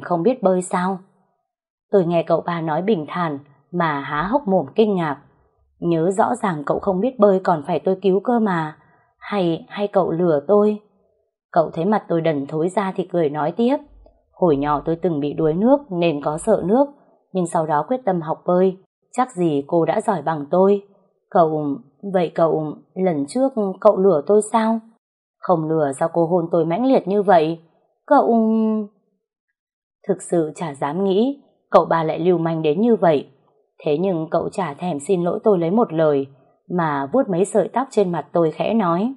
không biết bơi sao? Tôi nghe cậu ba nói bình thản mà há hốc mồm kinh ngạc. Nhớ rõ ràng cậu không biết bơi còn phải tôi cứu cơ mà. Hay, hay cậu lừa tôi? Cậu thấy mặt tôi đần thối ra thì cười nói tiếp. Hồi nhỏ tôi từng bị đuối nước nên có sợ nước, nhưng sau đó quyết tâm học bơi. Chắc gì cô đã giỏi bằng tôi. Cậu, vậy cậu, lần trước cậu lừa tôi sao? Không lừa sao cô hôn tôi mãnh liệt như vậy? Cậu... Thực sự chả dám nghĩ cậu ba lại lưu manh đến như vậy. Thế nhưng cậu chả thèm xin lỗi tôi lấy một lời mà vuốt mấy sợi tóc trên mặt tôi khẽ nói.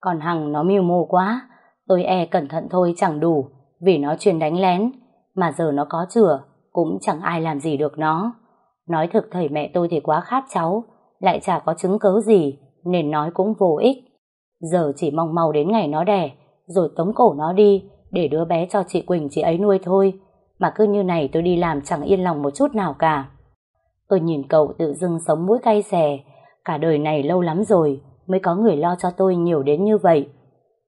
Còn Hằng nó mưu mô quá, tôi e cẩn thận thôi chẳng đủ vì nó chuyên đánh lén mà giờ nó có chửa cũng chẳng ai làm gì được nó. Nói thực thầy mẹ tôi thì quá khát cháu lại chả có chứng cớ gì nên nói cũng vô ích. Giờ chỉ mong mau đến ngày nó đẻ rồi tống cổ nó đi để đứa bé cho chị Quỳnh chị ấy nuôi thôi. Mà cứ như này tôi đi làm chẳng yên lòng một chút nào cả. Tôi nhìn cậu tự dưng sống mũi cay xè. Cả đời này lâu lắm rồi mới có người lo cho tôi nhiều đến như vậy.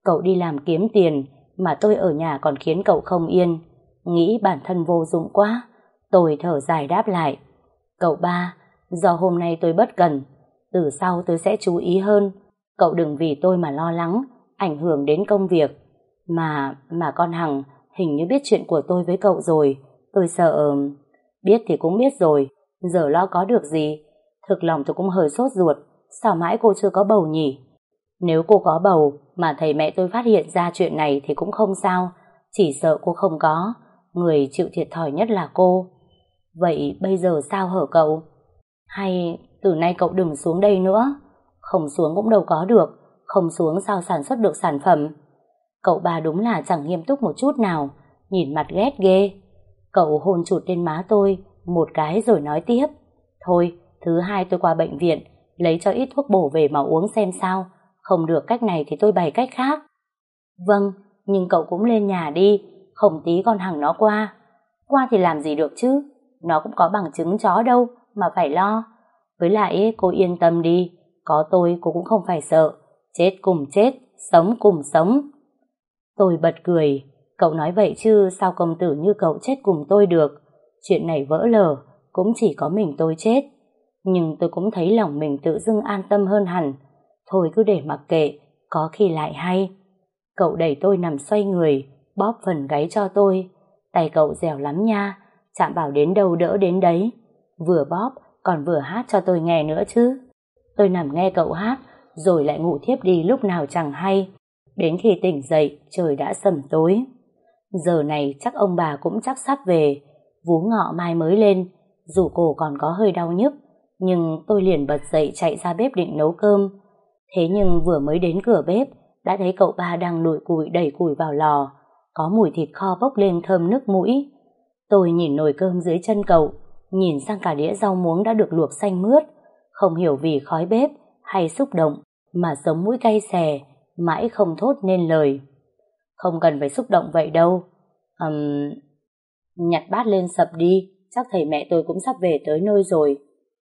Cậu đi làm kiếm tiền mà tôi ở nhà còn khiến cậu không yên. Nghĩ bản thân vô dụng quá. Tôi thở dài đáp lại. Cậu ba, do hôm nay tôi bất cần. Từ sau tôi sẽ chú ý hơn. Cậu đừng vì tôi mà lo lắng, ảnh hưởng đến công việc. Mà, mà con Hằng hình như biết chuyện của tôi với cậu rồi. Tôi sợ... Biết thì cũng biết rồi, giờ lo có được gì. Thực lòng tôi cũng hơi sốt ruột, sao mãi cô chưa có bầu nhỉ? Nếu cô có bầu mà thầy mẹ tôi phát hiện ra chuyện này thì cũng không sao, chỉ sợ cô không có, người chịu thiệt thòi nhất là cô. Vậy bây giờ sao hở cậu? Hay từ nay cậu đừng xuống đây nữa? Không xuống cũng đâu có được, không xuống sao sản xuất được sản phẩm? Cậu ba đúng là chẳng nghiêm túc một chút nào, nhìn mặt ghét ghê. Cậu hôn chụt lên má tôi, một cái rồi nói tiếp. Thôi, thứ hai tôi qua bệnh viện, lấy cho ít thuốc bổ về mà uống xem sao. Không được cách này thì tôi bày cách khác. Vâng, nhưng cậu cũng lên nhà đi, không tí con Hằng nó qua. Qua thì làm gì được chứ, nó cũng có bằng chứng chó đâu mà phải lo. Với lại cô yên tâm đi, có tôi cô cũng không phải sợ. Chết cùng chết, sống cùng sống. Tôi bật cười, cậu nói vậy chứ sao công tử như cậu chết cùng tôi được. Chuyện này vỡ lở, cũng chỉ có mình tôi chết. Nhưng tôi cũng thấy lòng mình tự dưng an tâm hơn hẳn. Thôi cứ để mặc kệ, có khi lại hay. Cậu đẩy tôi nằm xoay người, bóp phần gáy cho tôi. Tay cậu dẻo lắm nha, chạm bảo đến đâu đỡ đến đấy. Vừa bóp, còn vừa hát cho tôi nghe nữa chứ. Tôi nằm nghe cậu hát, rồi lại ngủ thiếp đi lúc nào chẳng hay. Đến khi tỉnh dậy, trời đã sầm tối. Giờ này chắc ông bà cũng chắc sắp về, vú ngọ mai mới lên, dù cổ còn có hơi đau nhức, nhưng tôi liền bật dậy chạy ra bếp định nấu cơm. Thế nhưng vừa mới đến cửa bếp, đã thấy cậu ba đang lùi củi đẩy củi vào lò, có mùi thịt kho bốc lên thơm nước mũi. Tôi nhìn nồi cơm dưới chân cậu, nhìn sang cả đĩa rau muống đã được luộc xanh mướt, không hiểu vì khói bếp hay xúc động mà sống mũi cay xè, mãi không thốt nên lời. Không cần phải xúc động vậy đâu. Um, nhặt bát lên sập đi, chắc thầy mẹ tôi cũng sắp về tới nơi rồi.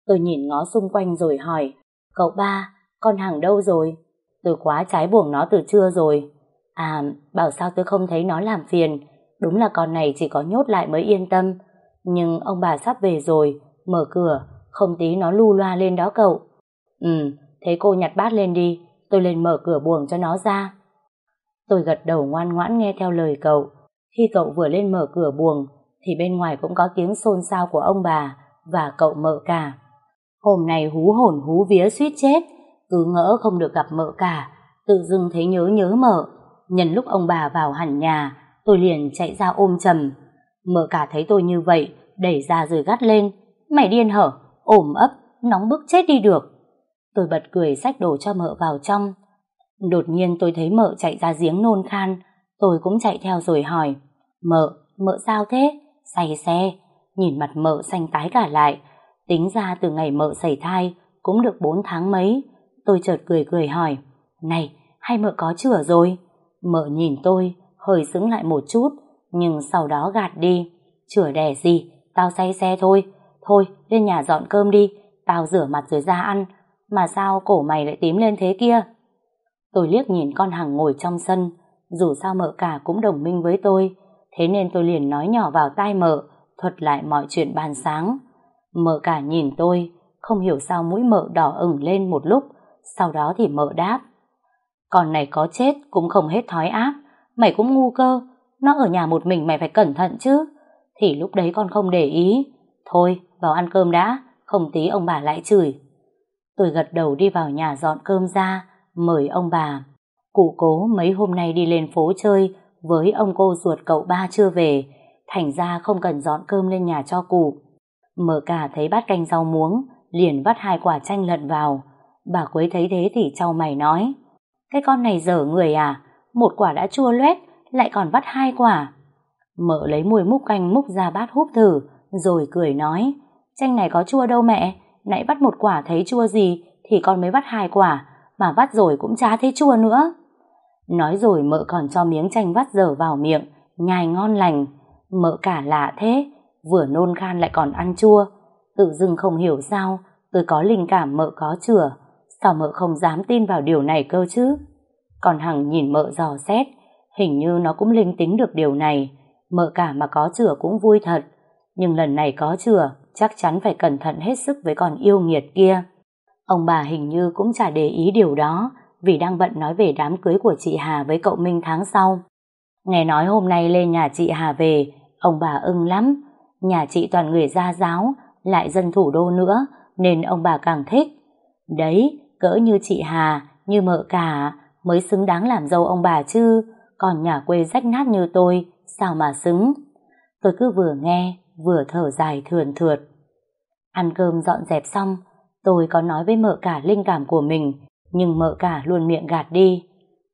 Tôi nhìn ngó xung quanh rồi hỏi, cậu ba, con hàng đâu rồi? Tôi quá trái buồng nó từ trưa rồi. À, bảo sao tôi không thấy nó làm phiền. Đúng là con này chỉ có nhốt lại mới yên tâm. Nhưng ông bà sắp về rồi, mở cửa, không tí nó lu loa lên đó cậu. Ừ, thế cô nhặt bát lên đi, tôi lên mở cửa buồng cho nó ra. Tôi gật đầu ngoan ngoãn nghe theo lời cậu. Khi cậu vừa lên mở cửa buồng, thì bên ngoài cũng có tiếng xôn xao của ông bà và cậu mợ cả. Hôm nay hú hồn hú vía suýt chết, cứ ngỡ không được gặp mợ cả, tự dưng thấy nhớ nhớ mợ. Nhân lúc ông bà vào hẳn nhà, tôi liền chạy ra ôm chầm. Mợ cả thấy tôi như vậy, đẩy ra rồi gắt lên. Mày điên hở, ổm ấp, nóng bức chết đi được. Tôi bật cười xách đồ cho mợ vào trong. Đột nhiên tôi thấy mợ chạy ra giếng nôn khan, tôi cũng chạy theo rồi hỏi. Mợ, mợ sao thế? Say xe. Nhìn mặt mợ xanh tái cả lại. Tính ra từ ngày mợ xảy thai, cũng được 4 tháng mấy. Tôi chợt cười cười hỏi. Này, hay mợ có chữa rồi? Mợ nhìn tôi, hơi sững lại một chút, nhưng sau đó gạt đi. Chữa đẻ gì, tao say xe thôi. Thôi, lên nhà dọn cơm đi, tao rửa mặt rồi ra ăn. Mà sao cổ mày lại tím lên thế kia? Tôi liếc nhìn con Hằng ngồi trong sân, dù sao mợ cả cũng đồng minh với tôi, thế nên tôi liền nói nhỏ vào tai mợ, thuật lại mọi chuyện bàn sáng. Mợ cả nhìn tôi, không hiểu sao mũi mợ đỏ ửng lên một lúc, sau đó thì mợ đáp. Con này có chết cũng không hết thói áp, mày cũng ngu cơ, nó ở nhà một mình mày phải cẩn thận chứ. Thì lúc đấy con không để ý. Thôi, vào ăn cơm đã, không tí ông bà lại chửi. Tôi gật đầu đi vào nhà dọn cơm ra, mời ông bà. Cụ cố mấy hôm nay đi lên phố chơi với ông cô ruột cậu ba chưa về, thành ra không cần dọn cơm lên nhà cho cụ. Mở cả thấy bát canh rau muống, liền vắt hai quả chanh lận vào. Bà Quế thấy thế thì trao mày nói, cái con này dở người à, một quả đã chua loét, lại còn vắt hai quả. Mợ lấy mùi múc canh múc ra bát húp thử, rồi cười nói, chanh này có chua đâu mẹ, nãy bắt một quả thấy chua gì, thì con mới bắt hai quả, mà vắt rồi cũng chả thấy chua nữa. Nói rồi mợ còn cho miếng chanh vắt dở vào miệng, nhai ngon lành. Mợ cả lạ thế, vừa nôn khan lại còn ăn chua. Tự dưng không hiểu sao, tôi có linh cảm mợ có chửa. Sao mợ không dám tin vào điều này cơ chứ? Còn Hằng nhìn mợ dò xét, hình như nó cũng linh tính được điều này. Mợ cả mà có chửa cũng vui thật. Nhưng lần này có chửa, chắc chắn phải cẩn thận hết sức với con yêu nghiệt kia. Ông bà hình như cũng chả để ý điều đó, vì đang bận nói về đám cưới của chị Hà với cậu Minh tháng sau. Nghe nói hôm nay lên nhà chị Hà về, ông bà ưng lắm. Nhà chị toàn người gia giáo, lại dân thủ đô nữa, nên ông bà càng thích. Đấy, cỡ như chị Hà, như mợ cả, mới xứng đáng làm dâu ông bà chứ, còn nhà quê rách nát như tôi, sao mà xứng. Tôi cứ vừa nghe, vừa thở dài thườn thượt. Ăn cơm dọn dẹp xong, tôi có nói với mợ cả linh cảm của mình, nhưng mợ cả luôn miệng gạt đi.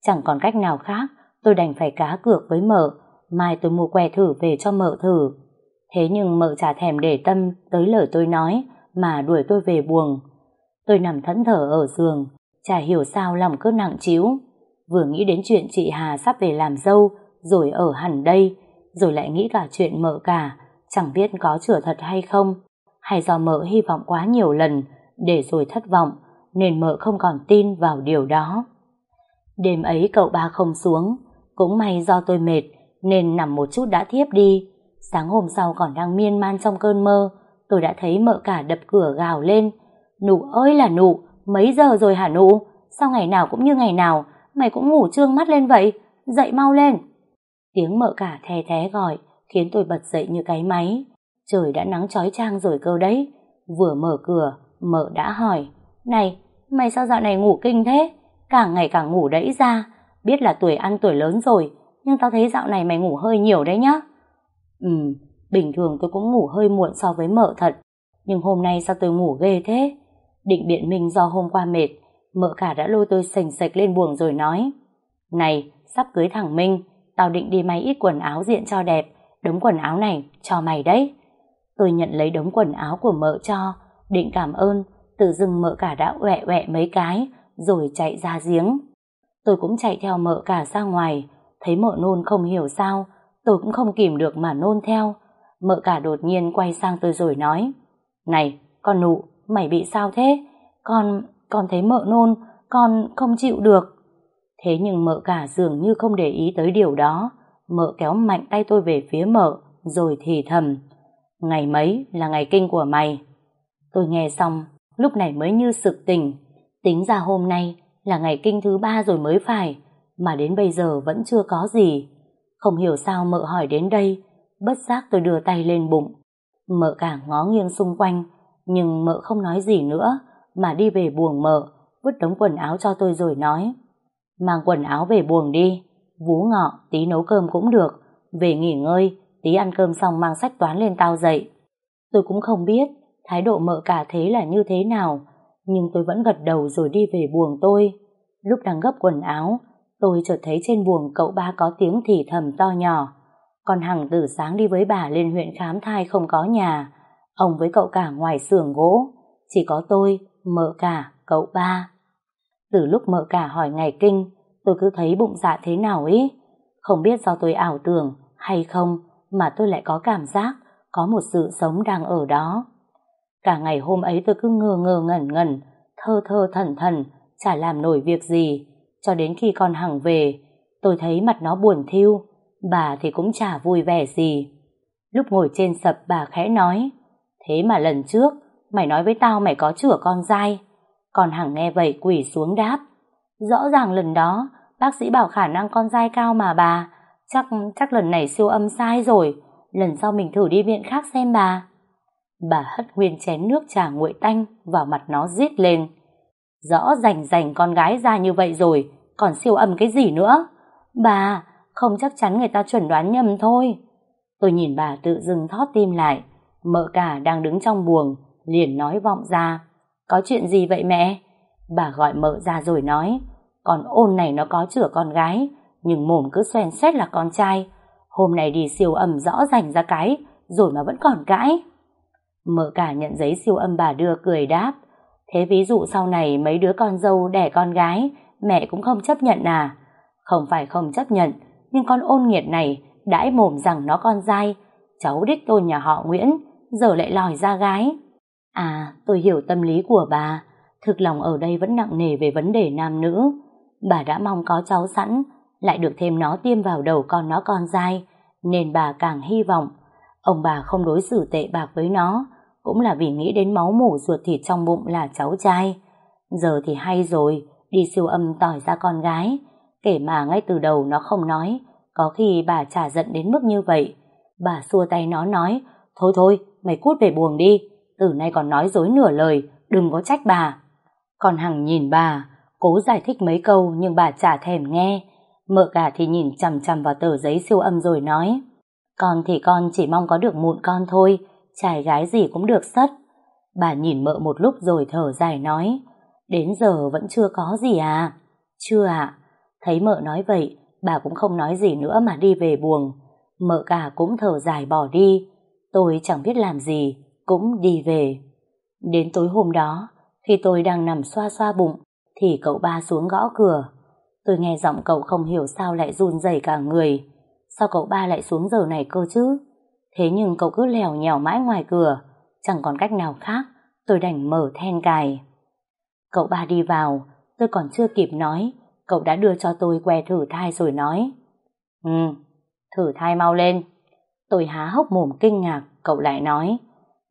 Chẳng còn cách nào khác, tôi đành phải cá cược với mợ, mai tôi mua que thử về cho mợ thử. Thế nhưng mợ chả thèm để tâm tới lời tôi nói, mà đuổi tôi về buồng. Tôi nằm thẫn thở ở giường, chả hiểu sao lòng cứ nặng chiếu. Vừa nghĩ đến chuyện chị Hà sắp về làm dâu, rồi ở hẳn đây, rồi lại nghĩ cả chuyện mợ cả, chẳng biết có chữa thật hay không, hay do mợ hy vọng quá nhiều lần, để rồi thất vọng, nên mợ không còn tin vào điều đó. Đêm ấy cậu ba không xuống, cũng may do tôi mệt nên nằm một chút đã thiếp đi. Sáng hôm sau còn đang miên man trong cơn mơ, tôi đã thấy mợ cả đập cửa gào lên. Nụ ơi là nụ, mấy giờ rồi hả nụ? Sao ngày nào cũng như ngày nào, mày cũng ngủ trương mắt lên vậy? Dậy mau lên! Tiếng mợ cả thè thé gọi, khiến tôi bật dậy như cái máy. Trời đã nắng chói chang rồi cơ đấy. Vừa mở cửa, Mở đã hỏi. Này, mày sao dạo này ngủ kinh thế? Càng ngày càng ngủ đẫy ra. Biết là tuổi ăn tuổi lớn rồi, nhưng tao thấy dạo này mày ngủ hơi nhiều đấy nhá. Ừ, bình thường tôi cũng ngủ hơi muộn so với mợ thật. Nhưng hôm nay sao tôi ngủ ghê thế? Định biện mình do hôm qua mệt, mợ cả đã lôi tôi sành sạch lên buồng rồi nói. Này, sắp cưới thằng Minh, tao định đi may ít quần áo diện cho đẹp, đống quần áo này cho mày đấy. Tôi nhận lấy đống quần áo của mợ cho, định cảm ơn, tự dưng mợ cả đã quẹ quẹ mấy cái, rồi chạy ra giếng. Tôi cũng chạy theo mợ cả ra ngoài, thấy mợ nôn không hiểu sao, tôi cũng không kìm được mà nôn theo. Mợ cả đột nhiên quay sang tôi rồi nói, Này, con nụ, mày bị sao thế? Con, con thấy mợ nôn, con không chịu được. Thế nhưng mợ cả dường như không để ý tới điều đó, mợ kéo mạnh tay tôi về phía mợ, rồi thì thầm, Ngày mấy là ngày kinh của mày? Tôi nghe xong, lúc này mới như sực tỉnh. Tính ra hôm nay là ngày kinh thứ ba rồi mới phải, mà đến bây giờ vẫn chưa có gì. Không hiểu sao mợ hỏi đến đây, bất giác tôi đưa tay lên bụng. Mợ cả ngó nghiêng xung quanh, nhưng mợ không nói gì nữa, mà đi về buồng mợ, vứt đống quần áo cho tôi rồi nói. Mang quần áo về buồng đi, vú ngọ, tí nấu cơm cũng được, về nghỉ ngơi, tí ăn cơm xong mang sách toán lên tao dậy. Tôi cũng không biết thái độ mợ cả thế là như thế nào, nhưng tôi vẫn gật đầu rồi đi về buồng tôi. Lúc đang gấp quần áo, tôi chợt thấy trên buồng cậu ba có tiếng thì thầm to nhỏ. Còn Hằng từ sáng đi với bà lên huyện khám thai không có nhà, ông với cậu cả ngoài xưởng gỗ, chỉ có tôi, mợ cả, cậu ba. Từ lúc mợ cả hỏi ngày kinh, tôi cứ thấy bụng dạ thế nào ý. Không biết do tôi ảo tưởng hay không mà tôi lại có cảm giác có một sự sống đang ở đó. Cả ngày hôm ấy tôi cứ ngơ ngơ ngẩn ngẩn, thơ thơ thần thần, chả làm nổi việc gì. Cho đến khi con Hằng về, tôi thấy mặt nó buồn thiêu. bà thì cũng chả vui vẻ gì. Lúc ngồi trên sập bà khẽ nói, thế mà lần trước, mày nói với tao mày có chữa con dai. Còn Hằng nghe vậy quỳ xuống đáp. Rõ ràng lần đó, bác sĩ bảo khả năng con dai cao mà bà, chắc chắc lần này siêu âm sai rồi, lần sau mình thử đi viện khác xem bà. Bà hất nguyên chén nước trà nguội tanh vào mặt nó rít lên. Rõ rành rành con gái ra như vậy rồi, còn siêu âm cái gì nữa? Bà, không chắc chắn người ta chuẩn đoán nhầm thôi. Tôi nhìn bà tự dưng thót tim lại, mợ cả đang đứng trong buồng, liền nói vọng ra. Có chuyện gì vậy mẹ? Bà gọi mợ ra rồi nói, còn ôn này nó có chửa con gái, nhưng mồm cứ xoèn xét là con trai. Hôm nay đi siêu âm rõ rành ra cái, rồi mà vẫn còn cãi. Mợ cả nhận giấy siêu âm bà đưa cười đáp, thế ví dụ sau này mấy đứa con dâu đẻ con gái, mẹ cũng không chấp nhận à? Không phải không chấp nhận, nhưng con ôn nghiệt này đãi mồm rằng nó con dai, cháu đích tôn nhà họ Nguyễn, giờ lại lòi ra gái. À, tôi hiểu tâm lý của bà, thực lòng ở đây vẫn nặng nề về vấn đề nam nữ. Bà đã mong có cháu sẵn, lại được thêm nó tiêm vào đầu con nó con dai, nên bà càng hy vọng. Ông bà không đối xử tệ bạc với nó, cũng là vì nghĩ đến máu mủ ruột thịt trong bụng là cháu trai. Giờ thì hay rồi, đi siêu âm tỏi ra con gái, kể mà ngay từ đầu nó không nói, có khi bà trả giận đến mức như vậy. Bà xua tay nó nói, thôi thôi, mày cút về buồng đi, từ nay còn nói dối nửa lời, đừng có trách bà. Còn Hằng nhìn bà, cố giải thích mấy câu nhưng bà chả thèm nghe. Mợ cả thì nhìn chằm chằm vào tờ giấy siêu âm rồi nói, con thì con chỉ mong có được mụn con thôi, trai gái gì cũng được sất. Bà nhìn mợ một lúc rồi thở dài nói, đến giờ vẫn chưa có gì à? Chưa ạ. Thấy mợ nói vậy, bà cũng không nói gì nữa mà đi về buồng. Mợ cả cũng thở dài bỏ đi. Tôi chẳng biết làm gì, cũng đi về. Đến tối hôm đó, khi tôi đang nằm xoa xoa bụng, thì cậu ba xuống gõ cửa. Tôi nghe giọng cậu không hiểu sao lại run rẩy cả người. Sao cậu ba lại xuống giờ này cơ chứ? Thế nhưng cậu cứ lèo nhèo mãi ngoài cửa, chẳng còn cách nào khác, tôi đành mở then cài. Cậu ba đi vào, tôi còn chưa kịp nói, cậu đã đưa cho tôi que thử thai rồi nói. Ừ, thử thai mau lên. Tôi há hốc mồm kinh ngạc, cậu lại nói.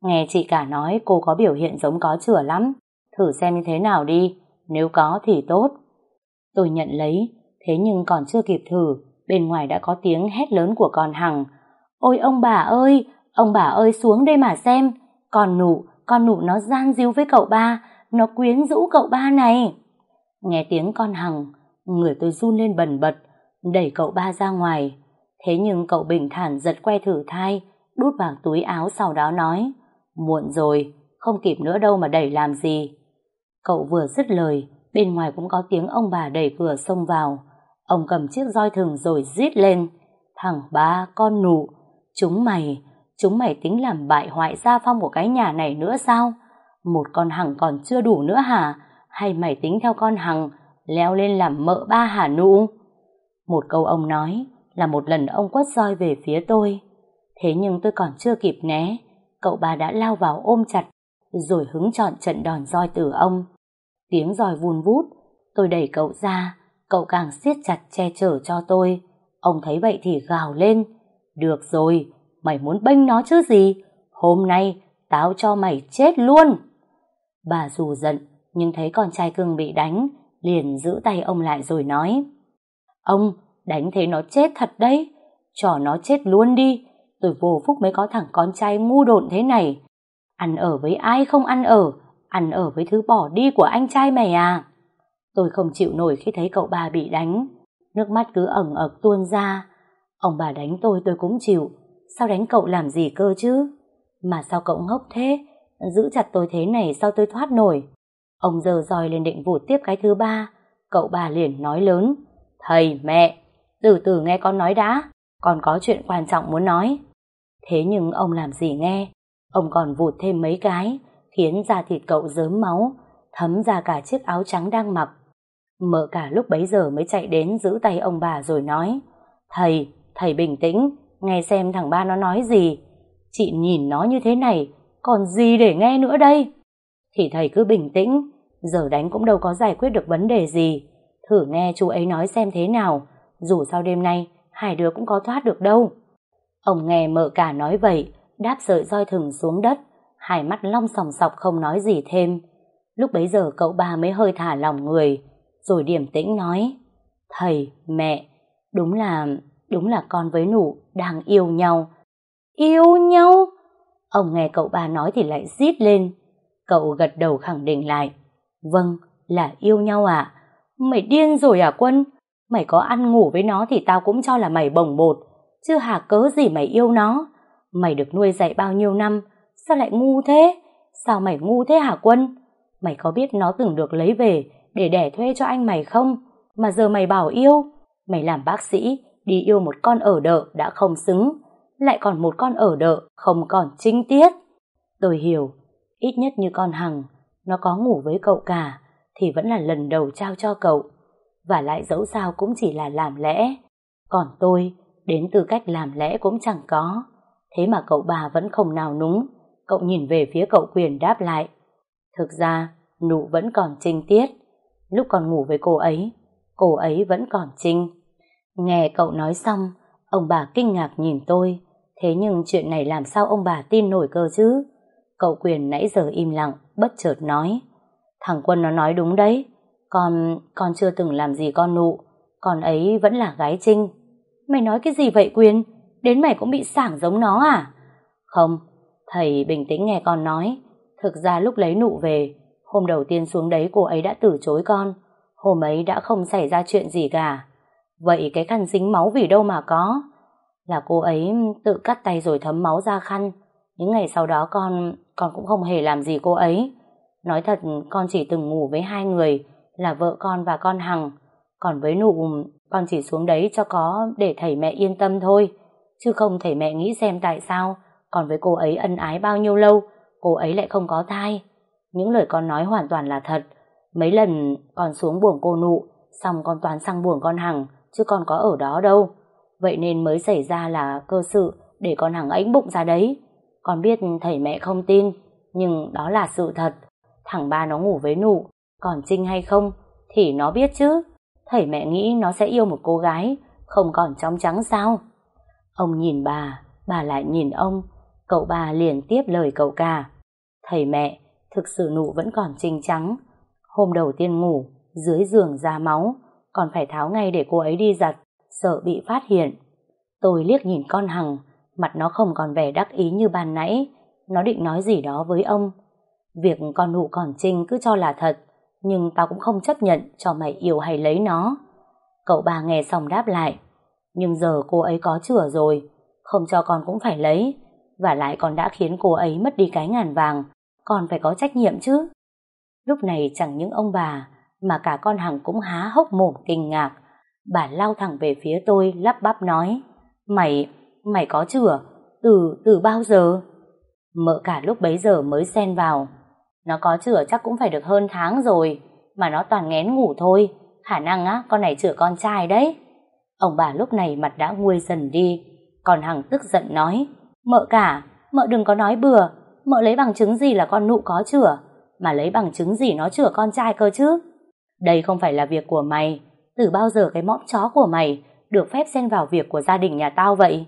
Nghe chị cả nói cô có biểu hiện giống có chửa lắm, thử xem như thế nào đi, nếu có thì tốt. Tôi nhận lấy, thế nhưng còn chưa kịp thử, bên ngoài đã có tiếng hét lớn của con Hằng, Ôi ông bà ơi, ông bà ơi xuống đây mà xem, con nụ, con nụ nó gian díu với cậu ba, nó quyến rũ cậu ba này. Nghe tiếng con Hằng, người tôi run lên bần bật, đẩy cậu ba ra ngoài. Thế nhưng cậu bình thản giật que thử thai, đút vào túi áo sau đó nói, muộn rồi, không kịp nữa đâu mà đẩy làm gì. Cậu vừa dứt lời, bên ngoài cũng có tiếng ông bà đẩy cửa xông vào. Ông cầm chiếc roi thừng rồi rít lên, thằng ba con nụ, Chúng mày, chúng mày tính làm bại hoại gia phong của cái nhà này nữa sao? Một con hằng còn chưa đủ nữa hả? Hay mày tính theo con hằng, leo lên làm mợ ba hả nụ? Một câu ông nói là một lần ông quất roi về phía tôi. Thế nhưng tôi còn chưa kịp né, cậu ba đã lao vào ôm chặt, rồi hứng chọn trận đòn roi từ ông. Tiếng roi vun vút, tôi đẩy cậu ra, cậu càng siết chặt che chở cho tôi. Ông thấy vậy thì gào lên, được rồi, mày muốn bênh nó chứ gì? Hôm nay, tao cho mày chết luôn. Bà dù giận, nhưng thấy con trai cưng bị đánh, liền giữ tay ông lại rồi nói. Ông, đánh thế nó chết thật đấy. Cho nó chết luôn đi. Tôi vô phúc mới có thằng con trai ngu độn thế này. Ăn ở với ai không ăn ở, ăn ở với thứ bỏ đi của anh trai mày à. Tôi không chịu nổi khi thấy cậu ba bị đánh. Nước mắt cứ ẩn ực tuôn ra, Ông bà đánh tôi tôi cũng chịu, sao đánh cậu làm gì cơ chứ? Mà sao cậu ngốc thế? Giữ chặt tôi thế này sao tôi thoát nổi? Ông giờ roi lên định vụt tiếp cái thứ ba, cậu bà liền nói lớn. Thầy, mẹ, từ từ nghe con nói đã, Còn có chuyện quan trọng muốn nói. Thế nhưng ông làm gì nghe, ông còn vụt thêm mấy cái, khiến da thịt cậu dớm máu, thấm ra cả chiếc áo trắng đang mặc. Mợ cả lúc bấy giờ mới chạy đến giữ tay ông bà rồi nói, Thầy, Thầy bình tĩnh, nghe xem thằng ba nó nói gì. Chị nhìn nó như thế này, còn gì để nghe nữa đây? Thì thầy cứ bình tĩnh, giờ đánh cũng đâu có giải quyết được vấn đề gì. Thử nghe chú ấy nói xem thế nào, dù sau đêm nay hai đứa cũng có thoát được đâu. Ông nghe mợ cả nói vậy, đáp sợi roi thừng xuống đất, hai mắt long sòng sọc không nói gì thêm. Lúc bấy giờ cậu ba mới hơi thả lòng người, rồi điềm tĩnh nói, Thầy, mẹ, đúng là, đúng là con với nụ đang yêu nhau. Yêu nhau? Ông nghe cậu ba nói thì lại rít lên. Cậu gật đầu khẳng định lại. Vâng, là yêu nhau à? Mày điên rồi à Quân? Mày có ăn ngủ với nó thì tao cũng cho là mày bồng bột. Chứ hà cớ gì mày yêu nó? Mày được nuôi dạy bao nhiêu năm, sao lại ngu thế? Sao mày ngu thế hả Quân? Mày có biết nó từng được lấy về để đẻ thuê cho anh mày không? Mà giờ mày bảo yêu. Mày làm bác sĩ, đi yêu một con ở đợ đã không xứng, lại còn một con ở đợ không còn trinh tiết. Tôi hiểu, ít nhất như con Hằng, nó có ngủ với cậu cả, thì vẫn là lần đầu trao cho cậu. Và lại dẫu sao cũng chỉ là làm lẽ. Còn tôi, đến tư cách làm lẽ cũng chẳng có. Thế mà cậu bà vẫn không nào núng. Cậu nhìn về phía cậu quyền đáp lại. Thực ra, nụ vẫn còn trinh tiết. Lúc còn ngủ với cô ấy, cô ấy vẫn còn trinh. Nghe cậu nói xong, ông bà kinh ngạc nhìn tôi. Thế nhưng chuyện này làm sao ông bà tin nổi cơ chứ? Cậu quyền nãy giờ im lặng, bất chợt nói. Thằng Quân nó nói đúng đấy. Con, con chưa từng làm gì con nụ. Con ấy vẫn là gái trinh. Mày nói cái gì vậy Quyền? Đến mày cũng bị sảng giống nó à? Không, thầy bình tĩnh nghe con nói. Thực ra lúc lấy nụ về, hôm đầu tiên xuống đấy cô ấy đã từ chối con. Hôm ấy đã không xảy ra chuyện gì cả. Vậy cái khăn dính máu vì đâu mà có? Là cô ấy tự cắt tay rồi thấm máu ra khăn. Những ngày sau đó con, con cũng không hề làm gì cô ấy. Nói thật, con chỉ từng ngủ với hai người, là vợ con và con Hằng. Còn với nụ, con chỉ xuống đấy cho có để thầy mẹ yên tâm thôi. Chứ không thầy mẹ nghĩ xem tại sao, còn với cô ấy ân ái bao nhiêu lâu, cô ấy lại không có thai. Những lời con nói hoàn toàn là thật. Mấy lần con xuống buồng cô nụ, xong con toàn sang buồng con Hằng, chứ con có ở đó đâu. Vậy nên mới xảy ra là cơ sự để con Hằng ánh bụng ra đấy. Con biết thầy mẹ không tin, nhưng đó là sự thật. Thằng ba nó ngủ với nụ, còn Trinh hay không thì nó biết chứ. Thầy mẹ nghĩ nó sẽ yêu một cô gái, không còn trong trắng sao. Ông nhìn bà, bà lại nhìn ông, cậu bà liền tiếp lời cậu cả. Thầy mẹ, thực sự nụ vẫn còn trinh trắng. Hôm đầu tiên ngủ, dưới giường ra máu, còn phải tháo ngay để cô ấy đi giặt, sợ bị phát hiện. Tôi liếc nhìn con Hằng, mặt nó không còn vẻ đắc ý như ban nãy, nó định nói gì đó với ông. Việc con nụ còn trinh cứ cho là thật, nhưng tao cũng không chấp nhận cho mày yêu hay lấy nó. Cậu bà nghe xong đáp lại, nhưng giờ cô ấy có chửa rồi, không cho con cũng phải lấy, và lại còn đã khiến cô ấy mất đi cái ngàn vàng, còn phải có trách nhiệm chứ. Lúc này chẳng những ông bà, mà cả con Hằng cũng há hốc mồm kinh ngạc. Bà lao thẳng về phía tôi, lắp bắp nói, Mày, mày có chửa? Từ, từ bao giờ? Mợ cả lúc bấy giờ mới xen vào. Nó có chửa chắc cũng phải được hơn tháng rồi, mà nó toàn ngén ngủ thôi. Khả năng á, con này chửa con trai đấy. Ông bà lúc này mặt đã nguôi dần đi, còn Hằng tức giận nói, Mợ cả, mợ đừng có nói bừa, mợ lấy bằng chứng gì là con nụ có chửa, mà lấy bằng chứng gì nó chửa con trai cơ chứ. Đây không phải là việc của mày, từ bao giờ cái mõm chó của mày được phép xen vào việc của gia đình nhà tao vậy?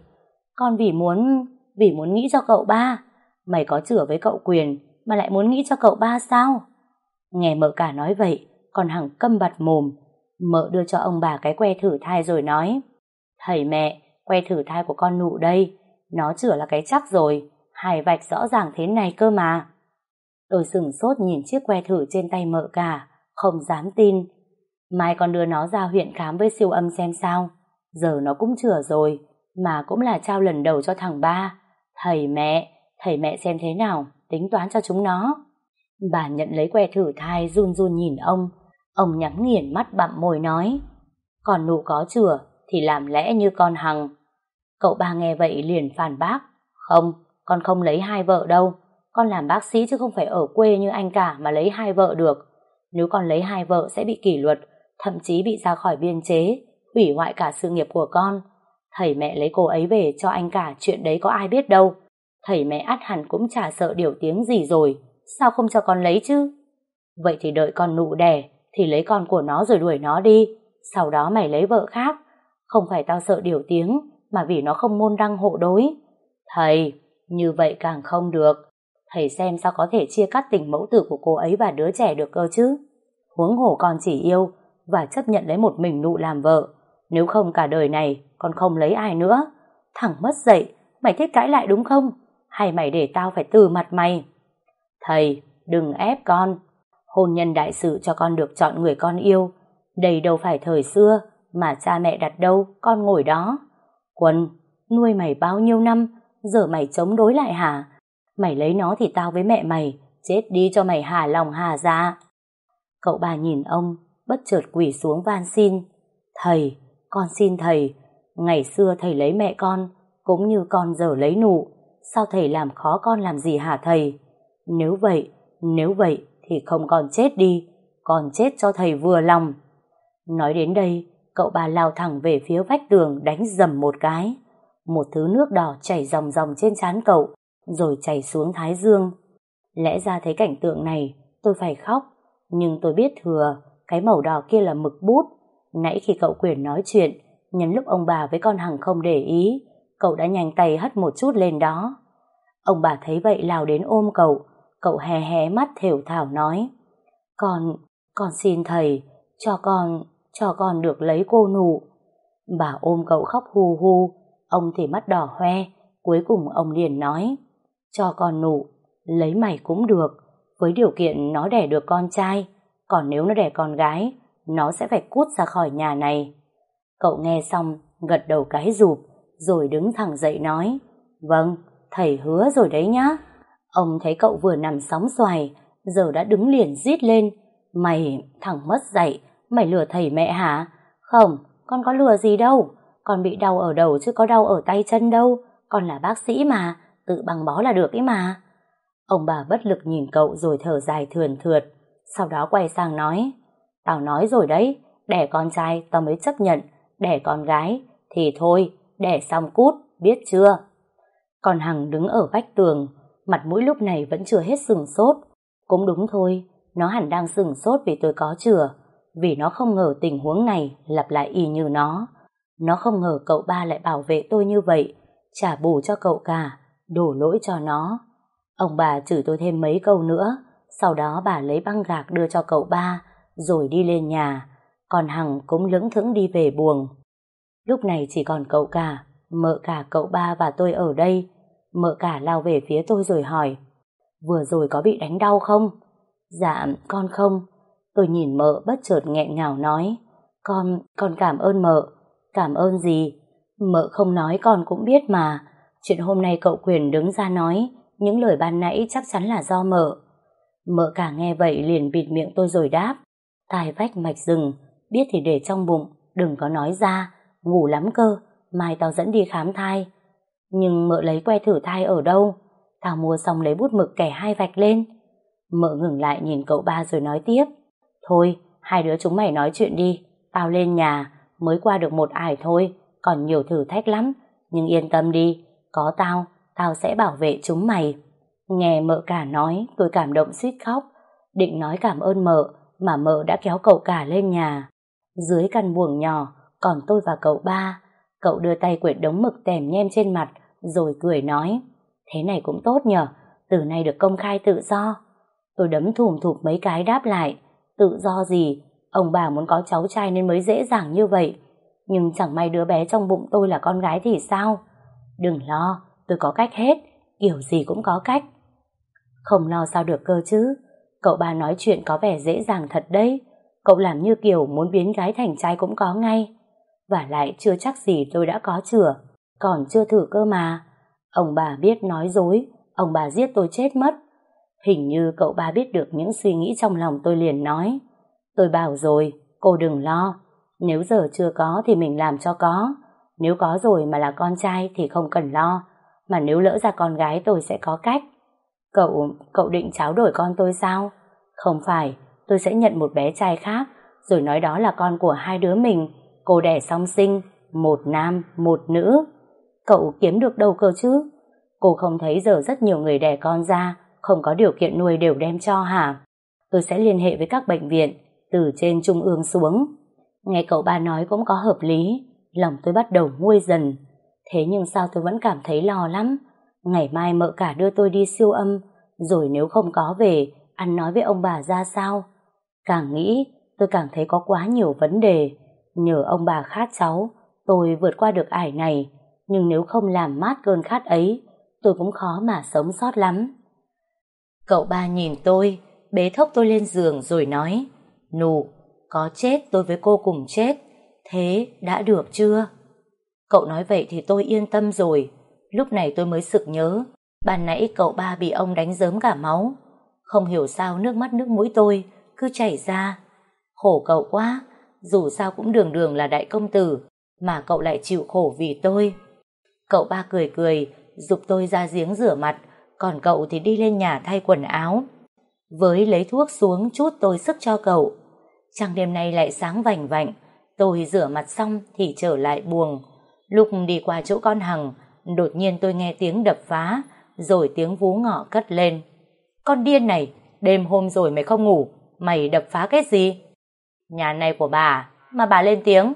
Con vì muốn, vì muốn nghĩ cho cậu ba, mày có chửa với cậu quyền mà lại muốn nghĩ cho cậu ba sao? Nghe mợ cả nói vậy, con Hằng câm bặt mồm, mợ đưa cho ông bà cái que thử thai rồi nói, thầy mẹ, que thử thai của con nụ đây, nó chửa là cái chắc rồi, hải vạch rõ ràng thế này cơ mà. Tôi sừng sốt nhìn chiếc que thử trên tay mợ cả, không dám tin. Mai còn đưa nó ra huyện khám với siêu âm xem sao. Giờ nó cũng chửa rồi, mà cũng là trao lần đầu cho thằng ba. Thầy mẹ, thầy mẹ xem thế nào, tính toán cho chúng nó. Bà nhận lấy que thử thai run run nhìn ông. Ông nhắm nghiền mắt bặm môi nói. Còn nụ có chửa thì làm lẽ như con Hằng. Cậu ba nghe vậy liền phản bác. Không, con không lấy hai vợ đâu. Con làm bác sĩ chứ không phải ở quê như anh cả mà lấy hai vợ được. Nếu con lấy hai vợ sẽ bị kỷ luật, thậm chí bị ra khỏi biên chế, hủy hoại cả sự nghiệp của con. Thầy mẹ lấy cô ấy về cho anh cả chuyện đấy có ai biết đâu. Thầy mẹ át hẳn cũng chả sợ điều tiếng gì rồi, sao không cho con lấy chứ? Vậy thì đợi con nụ đẻ, thì lấy con của nó rồi đuổi nó đi, sau đó mày lấy vợ khác. Không phải tao sợ điều tiếng, mà vì nó không môn đăng hộ đối. Thầy, như vậy càng không được. Thầy xem sao có thể chia cắt tình mẫu tử của cô ấy và đứa trẻ được cơ chứ. Huống hồ con chỉ yêu và chấp nhận lấy một mình nụ làm vợ. Nếu không cả đời này, con không lấy ai nữa. Thẳng mất dậy, mày thích cãi lại đúng không? Hay mày để tao phải từ mặt mày? Thầy, đừng ép con. Hôn nhân đại sự cho con được chọn người con yêu. Đây đâu phải thời xưa, mà cha mẹ đặt đâu, con ngồi đó. Quân, nuôi mày bao nhiêu năm, giờ mày chống đối lại hả? Mày lấy nó thì tao với mẹ mày, chết đi cho mày hà lòng hà ra. Dạ? Cậu bà nhìn ông, bất chợt quỳ xuống van xin. Thầy, con xin thầy, ngày xưa thầy lấy mẹ con, cũng như con giờ lấy nụ. Sao thầy làm khó con làm gì hả thầy? Nếu vậy, nếu vậy thì không còn chết đi, còn chết cho thầy vừa lòng. Nói đến đây, cậu bà lao thẳng về phía vách tường đánh dầm một cái. Một thứ nước đỏ chảy ròng ròng trên trán cậu, rồi chảy xuống thái dương. Lẽ ra thấy cảnh tượng này, tôi phải khóc, nhưng tôi biết thừa, cái màu đỏ kia là mực bút. Nãy khi cậu quyền nói chuyện, nhân lúc ông bà với con Hằng không để ý, cậu đã nhanh tay hất một chút lên đó. Ông bà thấy vậy lao đến ôm cậu, cậu hé hé mắt thều thảo nói, Con, con xin thầy, cho con, cho con được lấy cô nụ. Bà ôm cậu khóc hù hù, ông thì mắt đỏ hoe, cuối cùng ông liền nói, cho con nụ, lấy mày cũng được, với điều kiện nó đẻ được con trai, còn nếu nó đẻ con gái, nó sẽ phải cút ra khỏi nhà này. Cậu nghe xong, gật đầu cái rụp, rồi đứng thẳng dậy nói, vâng, thầy hứa rồi đấy nhá. Ông thấy cậu vừa nằm sóng xoài, giờ đã đứng liền rít lên, mày, thằng mất dạy, mày lừa thầy mẹ hả? Không, con có lừa gì đâu, con bị đau ở đầu chứ có đau ở tay chân đâu, con là bác sĩ mà, tự bằng bó là được ấy mà. Ông bà bất lực nhìn cậu rồi thở dài thườn thượt, sau đó quay sang nói, tao nói rồi đấy, đẻ con trai tao mới chấp nhận, đẻ con gái thì thôi, đẻ xong cút, biết chưa? Còn Hằng đứng ở vách tường, mặt mũi lúc này vẫn chưa hết sừng sốt. Cũng đúng thôi, nó hẳn đang sừng sốt vì tôi có chừa, vì nó không ngờ tình huống này lặp lại y như nó. Nó không ngờ cậu ba lại bảo vệ tôi như vậy, trả bù cho cậu cả, đổ lỗi cho nó. Ông bà chửi tôi thêm mấy câu nữa, sau đó bà lấy băng gạc đưa cho cậu ba, rồi đi lên nhà, còn Hằng cũng lững thững đi về buồng. Lúc này chỉ còn cậu cả, mợ cả cậu ba và tôi ở đây. Mợ cả lao về phía tôi rồi hỏi, vừa rồi có bị đánh đau không? Dạ, con không. Tôi nhìn mợ bất chợt nghẹn ngào nói, con, con cảm ơn mợ. Cảm ơn gì? Mợ không nói con cũng biết mà. Chuyện hôm nay cậu quyền đứng ra nói, những lời ban nãy chắc chắn là do mợ. Mợ cả nghe vậy liền bịt miệng tôi rồi đáp. Tai vách mạch rừng, biết thì để trong bụng, đừng có nói ra, ngủ lắm cơ, mai tao dẫn đi khám thai. Nhưng mợ lấy que thử thai ở đâu? Tao mua xong lấy bút mực kẻ hai vạch lên. Mợ ngừng lại nhìn cậu ba rồi nói tiếp. Thôi, hai đứa chúng mày nói chuyện đi, tao lên nhà, mới qua được một ải thôi, còn nhiều thử thách lắm, nhưng yên tâm đi, có tao, tao sẽ bảo vệ chúng mày. Nghe mợ cả nói, tôi cảm động suýt khóc, định nói cảm ơn mợ, mà mợ đã kéo cậu cả lên nhà. Dưới căn buồng nhỏ, còn tôi và cậu ba, cậu đưa tay quệt đống mực tèm nhem trên mặt, rồi cười nói, thế này cũng tốt nhở, từ nay được công khai tự do. Tôi đấm thùm thụp mấy cái đáp lại, tự do gì, ông bà muốn có cháu trai nên mới dễ dàng như vậy. Nhưng chẳng may đứa bé trong bụng tôi là con gái thì sao? Đừng lo, tôi có cách hết, kiểu gì cũng có cách. Không lo sao được cơ chứ, cậu ba nói chuyện có vẻ dễ dàng thật đấy. Cậu làm như kiểu muốn biến gái thành trai cũng có ngay. Và lại chưa chắc gì tôi đã có chửa còn chưa thử cơ mà. Ông bà biết nói dối, ông bà giết tôi chết mất. Hình như cậu ba biết được những suy nghĩ trong lòng tôi liền nói. Tôi bảo rồi, cô đừng lo. Nếu giờ chưa có thì mình làm cho có. Nếu có rồi mà là con trai thì không cần lo. Mà nếu lỡ ra con gái tôi sẽ có cách. Cậu, cậu định tráo đổi con tôi sao? Không phải, tôi sẽ nhận một bé trai khác, rồi nói đó là con của hai đứa mình. Cô đẻ song sinh, một nam, một nữ. Cậu kiếm được đâu cơ chứ? Cô không thấy giờ rất nhiều người đẻ con ra, không có điều kiện nuôi đều đem cho hả? Tôi sẽ liên hệ với các bệnh viện, từ trên trung ương xuống. Nghe cậu ba nói cũng có hợp lý, lòng tôi bắt đầu nguôi dần. Thế nhưng sao tôi vẫn cảm thấy lo lắm. Ngày mai mợ cả đưa tôi đi siêu âm, rồi nếu không có về, ăn nói với ông bà ra sao. Càng nghĩ, tôi càng thấy có quá nhiều vấn đề. Nhờ ông bà khát cháu, tôi vượt qua được ải này. Nhưng nếu không làm mát cơn khát ấy, tôi cũng khó mà sống sót lắm. Cậu ba nhìn tôi, bế thốc tôi lên giường rồi nói, Nụ, có chết tôi với cô cùng chết, thế đã được chưa? Cậu nói vậy thì tôi yên tâm rồi, lúc này tôi mới sực nhớ, ban nãy cậu ba bị ông đánh dớm cả máu. Không hiểu sao nước mắt nước mũi tôi cứ chảy ra. Khổ cậu quá, dù sao cũng đường đường là đại công tử, mà cậu lại chịu khổ vì tôi. Cậu ba cười cười, dục tôi ra giếng rửa mặt, còn cậu thì đi lên nhà thay quần áo. Với lấy thuốc xuống chút tôi sức cho cậu. Trăng đêm nay lại sáng vành vạnh, tôi rửa mặt xong thì trở lại buồng. Lúc đi qua chỗ con Hằng, đột nhiên tôi nghe tiếng đập phá, rồi tiếng vú ngọ cất lên. Con điên này, đêm hôm rồi mày không ngủ, mày đập phá cái gì? Nhà này của bà, mà bà lên tiếng.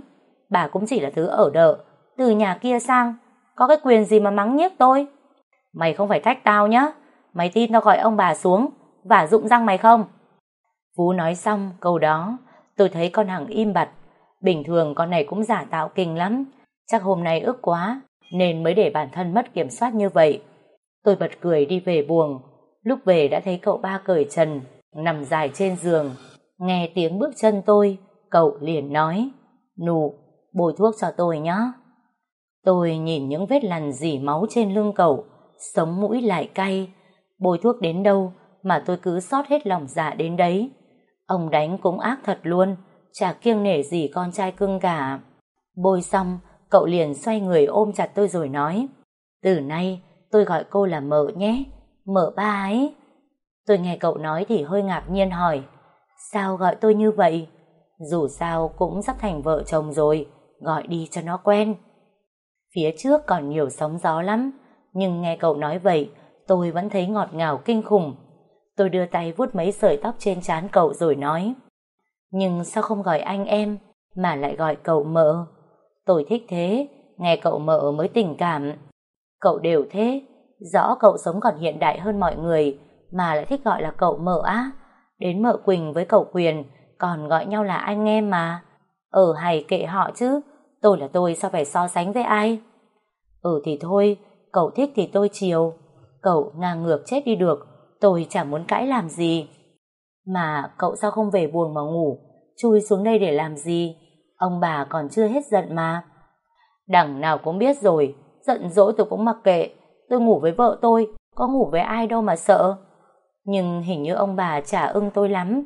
Bà cũng chỉ là thứ ở đợ, từ nhà kia sang, có cái quyền gì mà mắng nhiếc tôi? Mày không phải thách tao nhá, mày tin tao gọi ông bà xuống, và rụng răng mày không? Phú nói xong câu đó, tôi thấy con Hằng im bặt. Bình thường con này cũng giả tạo kinh lắm, chắc hôm nay ức quá, nên mới để bản thân mất kiểm soát như vậy. Tôi bật cười đi về buồng, lúc về đã thấy cậu ba cởi trần, nằm dài trên giường. Nghe tiếng bước chân tôi, cậu liền nói, nụ, bôi thuốc cho tôi nhé. Tôi nhìn những vết lằn dỉ máu trên lưng cậu, sống mũi lại cay, bôi thuốc đến đâu mà tôi cứ sót hết lòng dạ đến đấy. Ông đánh cũng ác thật luôn, chả kiêng nể gì con trai cưng cả. Bôi xong, cậu liền xoay người ôm chặt tôi rồi nói, từ nay tôi gọi cô là mợ nhé, mợ ba ấy. Tôi nghe cậu nói thì hơi ngạc nhiên hỏi, sao gọi tôi như vậy? Dù sao cũng sắp thành vợ chồng rồi, gọi đi cho nó quen. Phía trước còn nhiều sóng gió lắm, nhưng nghe cậu nói vậy, tôi vẫn thấy ngọt ngào kinh khủng. Tôi đưa tay vuốt mấy sợi tóc trên trán cậu rồi nói, nhưng sao không gọi anh em, mà lại gọi cậu mợ? Tôi thích thế, nghe cậu mợ mới tình cảm. Cậu đều thế, rõ cậu sống còn hiện đại hơn mọi người, mà lại thích gọi là cậu mợ á. Đến mợ Quỳnh với cậu Quyền, còn gọi nhau là anh em mà. Ở hay kệ họ chứ, tôi là tôi sao phải so sánh với ai? Ừ thì thôi, cậu thích thì tôi chiều. Cậu ngang ngược chết đi được, tôi chẳng muốn cãi làm gì. Mà cậu sao không về buồng mà ngủ, chui xuống đây để làm gì? Ông bà còn chưa hết giận mà. Đằng nào cũng biết rồi, giận dỗi tôi cũng mặc kệ. Tôi ngủ với vợ tôi, có ngủ với ai đâu mà sợ. Nhưng hình như ông bà chả ưng tôi lắm.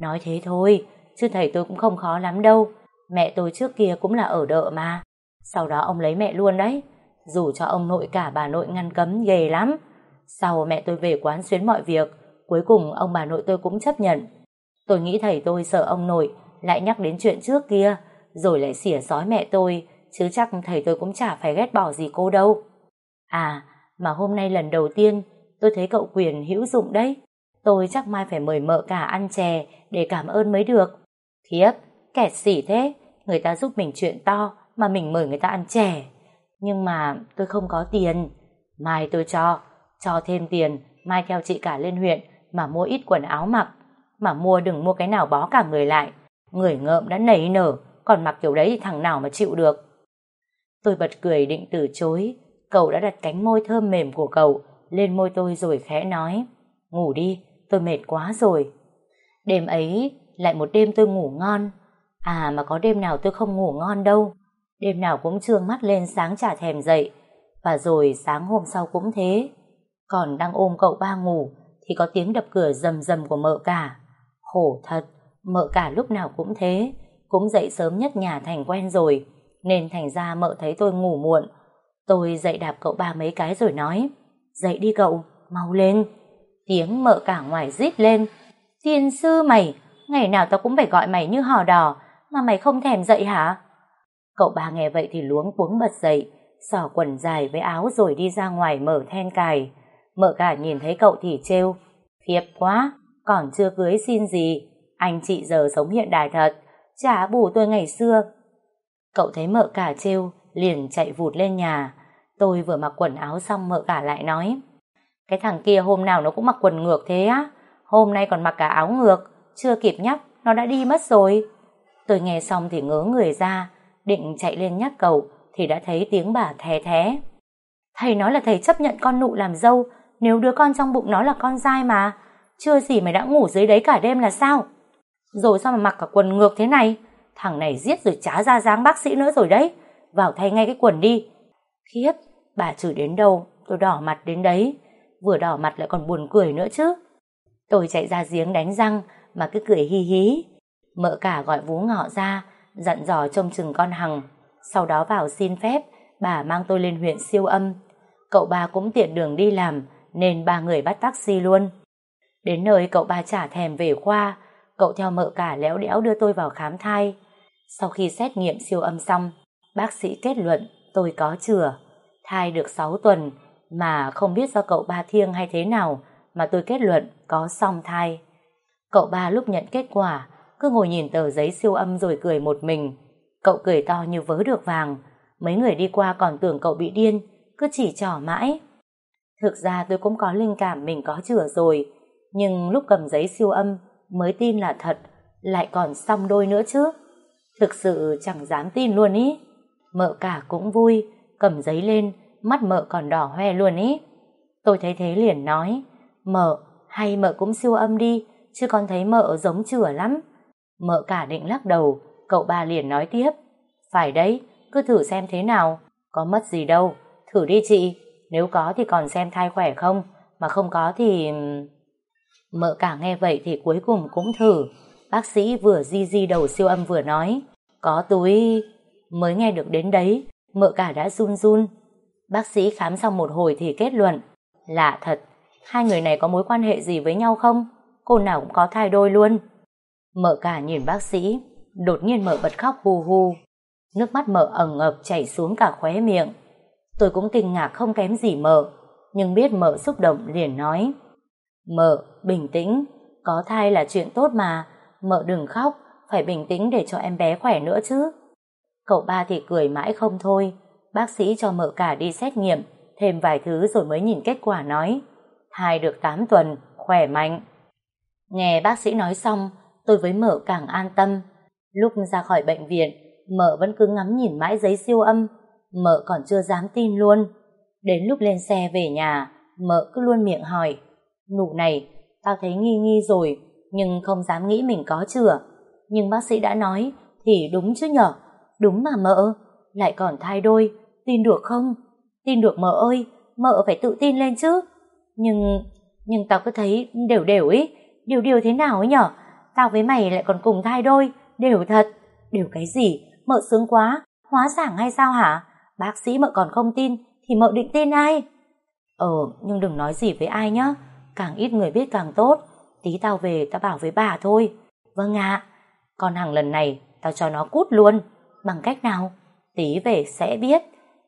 Nói thế thôi, chứ thầy tôi cũng không khó lắm đâu. Mẹ tôi trước kia cũng là ở đợ mà. Sau đó ông lấy mẹ luôn đấy. Dù cho ông nội cả bà nội ngăn cấm ghê lắm. Sau mẹ tôi về quán xuyến mọi việc, cuối cùng ông bà nội tôi cũng chấp nhận. Tôi nghĩ thầy tôi sợ ông nội lại nhắc đến chuyện trước kia, rồi lại xỉa sói mẹ tôi, chứ chắc thầy tôi cũng chả phải ghét bỏ gì cô đâu. À, mà hôm nay lần đầu tiên tôi thấy cậu Quyền hữu dụng đấy. Tôi chắc mai phải mời mợ cả ăn chè để cảm ơn mới được. Thiếp, kẹt xỉ thế, người ta giúp mình chuyện to mà mình mời người ta ăn chè. Nhưng mà tôi không có tiền. Mai tôi cho, cho thêm tiền, mai theo chị cả lên huyện mà mua ít quần áo mặc. Mà mua đừng mua cái nào bó cả người lại. Người ngợm đã nảy nở, còn mặc kiểu đấy thì thằng nào mà chịu được. Tôi bật cười định từ chối, cậu đã đặt cánh môi thơm mềm của cậu lên môi tôi rồi khẽ nói, ngủ đi, tôi mệt quá rồi. Đêm ấy, lại một đêm tôi ngủ ngon. À mà có đêm nào tôi không ngủ ngon đâu. Đêm nào cũng trương mắt lên sáng chả thèm dậy. Và rồi sáng hôm sau cũng thế. Còn đang ôm cậu ba ngủ, thì có tiếng đập cửa rầm rầm của mợ cả. Khổ thật, mợ cả lúc nào cũng thế, cũng dậy sớm nhất nhà thành quen rồi, nên thành ra mợ thấy tôi ngủ muộn. Tôi dậy đạp cậu ba mấy cái rồi nói, dậy đi cậu, mau lên. Tiếng mợ cả ngoài rít lên, thiên sư mày, ngày nào tao cũng phải gọi mày như hò đỏ, mà mày không thèm dậy hả? Cậu ba nghe vậy thì luống cuống bật dậy, xỏ quần dài với áo rồi đi ra ngoài mở then cài. Mợ cả nhìn thấy cậu thì trêu, thiệp quá, còn chưa cưới xin gì, anh chị giờ sống hiện đại thật, trả bù tôi ngày xưa. Cậu thấy mợ cả trêu, liền chạy vụt lên nhà. Tôi vừa mặc quần áo xong mợ cả lại nói. Cái thằng kia hôm nào nó cũng mặc quần ngược thế á. Hôm nay còn mặc cả áo ngược, chưa kịp nhắc, nó đã đi mất rồi. Tôi nghe xong thì ngớ người ra, định chạy lên nhắc cậu, thì đã thấy tiếng bà thè thé. Thầy nói là thầy chấp nhận con nụ làm dâu, nếu đứa con trong bụng nó là con dai mà. Chưa gì mày đã ngủ dưới đấy cả đêm là sao? Rồi sao mà mặc cả quần ngược thế này? Thằng này giết rồi chả ra dáng bác sĩ nữa rồi đấy. Vào thay ngay cái quần đi. Khiếp, bà chửi đến đâu, tôi đỏ mặt đến đấy. Vừa đỏ mặt lại còn buồn cười nữa chứ. Tôi chạy ra giếng đánh răng mà cứ cười hi hí. Mợ cả gọi vú ngọ ra, dặn dò trông chừng con Hằng. Sau đó vào xin phép, bà mang tôi lên huyện siêu âm. Cậu ba cũng tiện đường đi làm, nên ba người bắt taxi luôn. Đến nơi cậu ba trả thèm về khoa, cậu theo mợ cả léo đẽo đưa tôi vào khám thai. Sau khi xét nghiệm siêu âm xong, bác sĩ kết luận tôi có chừa. Thai được 6 tuần, mà không biết do cậu ba thiêng hay thế nào mà tôi kết luận có song thai. Cậu ba lúc nhận kết quả, cứ ngồi nhìn tờ giấy siêu âm rồi cười một mình. Cậu cười to như vớ được vàng. Mấy người đi qua còn tưởng cậu bị điên, cứ chỉ trỏ mãi. Thực ra tôi cũng có linh cảm mình có chữa rồi, nhưng lúc cầm giấy siêu âm mới tin là thật, lại còn song đôi nữa chứ. Thực sự chẳng dám tin luôn ý. Mợ cả cũng vui, cầm giấy lên, mắt mợ còn đỏ hoe luôn ý. Tôi thấy thế liền nói, mợ, hay mợ cũng siêu âm đi, chứ con thấy mợ giống chửa lắm. Mợ cả định lắc đầu, cậu ba liền nói tiếp, phải đấy, cứ thử xem thế nào, có mất gì đâu, thử đi chị, nếu có thì còn xem thai khỏe không, mà không có thì... Mợ cả nghe vậy thì cuối cùng cũng thử. Bác sĩ vừa di di đầu siêu âm vừa nói, có túi... Mới nghe được đến đấy, mợ cả đã run run. Bác sĩ khám xong một hồi thì kết luận, lạ thật, hai người này có mối quan hệ gì với nhau không? Cô nào cũng có thai đôi luôn. Mợ cả nhìn bác sĩ, đột nhiên mợ bật khóc hu hu. Nước mắt mợ ẩn ngập chảy xuống cả khóe miệng. Tôi cũng kinh ngạc không kém gì mợ, nhưng biết mợ xúc động liền nói. Mợ, bình tĩnh, có thai là chuyện tốt mà, mợ đừng khóc, phải bình tĩnh để cho em bé khỏe nữa chứ. Cậu ba thì cười mãi không thôi, bác sĩ cho mợ cả đi xét nghiệm, thêm vài thứ rồi mới nhìn kết quả nói. Thai được 8 tuần, khỏe mạnh. Nghe bác sĩ nói xong, tôi với mợ càng an tâm. Lúc ra khỏi bệnh viện, mợ vẫn cứ ngắm nhìn mãi giấy siêu âm, mợ còn chưa dám tin luôn. Đến lúc lên xe về nhà, mợ cứ luôn miệng hỏi, nụ này, tao thấy nghi nghi rồi, nhưng không dám nghĩ mình có chữa. Nhưng bác sĩ đã nói, thì đúng chứ nhở, đúng mà mợ, lại còn thai đôi, tin được không? Tin được mợ ơi, mợ phải tự tin lên chứ. Nhưng, nhưng tao cứ thấy đều đều ý, điều điều thế nào ấy nhở? Tao với mày lại còn cùng thai đôi, đều thật. Đều cái gì? Mợ sướng quá, hóa giảng hay sao hả? Bác sĩ mợ còn không tin, thì mợ định tin ai? Ờ, nhưng đừng nói gì với ai nhá. Càng ít người biết càng tốt. Tí tao về tao bảo với bà thôi. Vâng ạ. Còn hàng lần này tao cho nó cút luôn. Bằng cách nào? Tí về sẽ biết.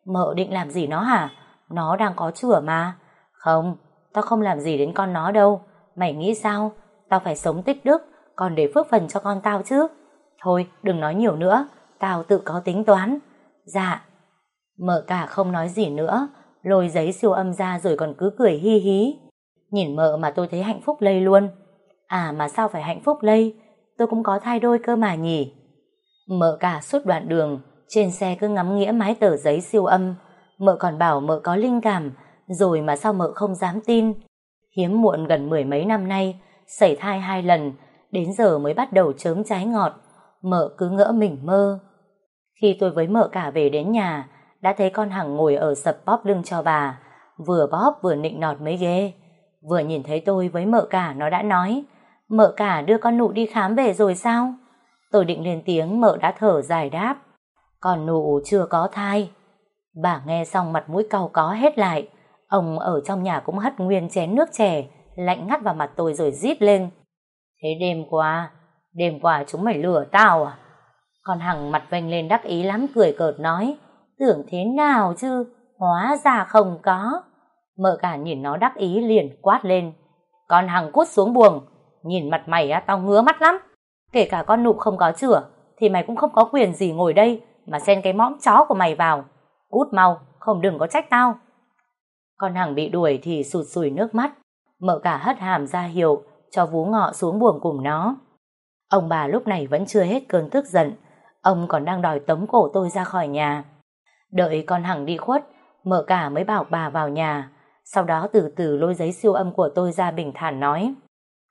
Mợ định làm gì nó hả? Nó đang có chửa mà. Không, tao không làm gì đến con nó đâu. Mày nghĩ sao? Tao phải sống tích đức, còn để phước phần cho con tao chứ. Thôi, đừng nói nhiều nữa. Tao tự có tính toán. Dạ. Mợ cả không nói gì nữa, lôi giấy siêu âm ra rồi còn cứ cười hi hí. Nhìn mợ mà tôi thấy hạnh phúc lây luôn. À mà sao phải hạnh phúc lây? Tôi cũng có thai đôi cơ mà nhỉ. Mợ cả suốt đoạn đường, trên xe cứ ngắm nghĩa mái tờ giấy siêu âm. Mợ còn bảo mợ có linh cảm, rồi mà sao mợ không dám tin. Hiếm muộn gần mười mấy năm nay, xảy thai hai lần, đến giờ mới bắt đầu chớm trái ngọt. Mợ cứ ngỡ mình mơ. Khi tôi với mợ cả về đến nhà, đã thấy con Hằng ngồi ở sập bóp lưng cho bà. Vừa bóp vừa nịnh nọt mấy ghê. Vừa nhìn thấy tôi với mợ cả nó đã nói Mợ cả đưa con nụ đi khám về rồi sao? Tôi định lên tiếng mợ đã thở dài đáp Còn nụ chưa có thai Bà nghe xong mặt mũi cau có hết lại Ông ở trong nhà cũng hất nguyên chén nước chè Lạnh ngắt vào mặt tôi rồi rít lên Thế đêm qua Đêm qua chúng mày lừa tao à? Con Hằng mặt vênh lên đắc ý lắm cười cợt nói Tưởng thế nào chứ? Hóa ra không có. Mợ cả nhìn nó đắc ý liền quát lên Con Hằng cút xuống buồng Nhìn mặt mày á tao ngứa mắt lắm. Kể cả con nụ không có chửa Thì mày cũng không có quyền gì ngồi đây mà xen cái mõm chó của mày vào. Cút mau, không đừng có trách tao. Con Hằng bị đuổi thì sụt sùi nước mắt, mợ cả hất hàm ra hiệu cho vú ngọ xuống buồng cùng nó. Ông bà lúc này vẫn chưa hết cơn tức giận, ông còn đang đòi tống cổ tôi ra khỏi nhà. Đợi con Hằng đi khuất, mợ cả mới bảo bà vào nhà, sau đó từ từ lôi giấy siêu âm của tôi ra bình thản nói.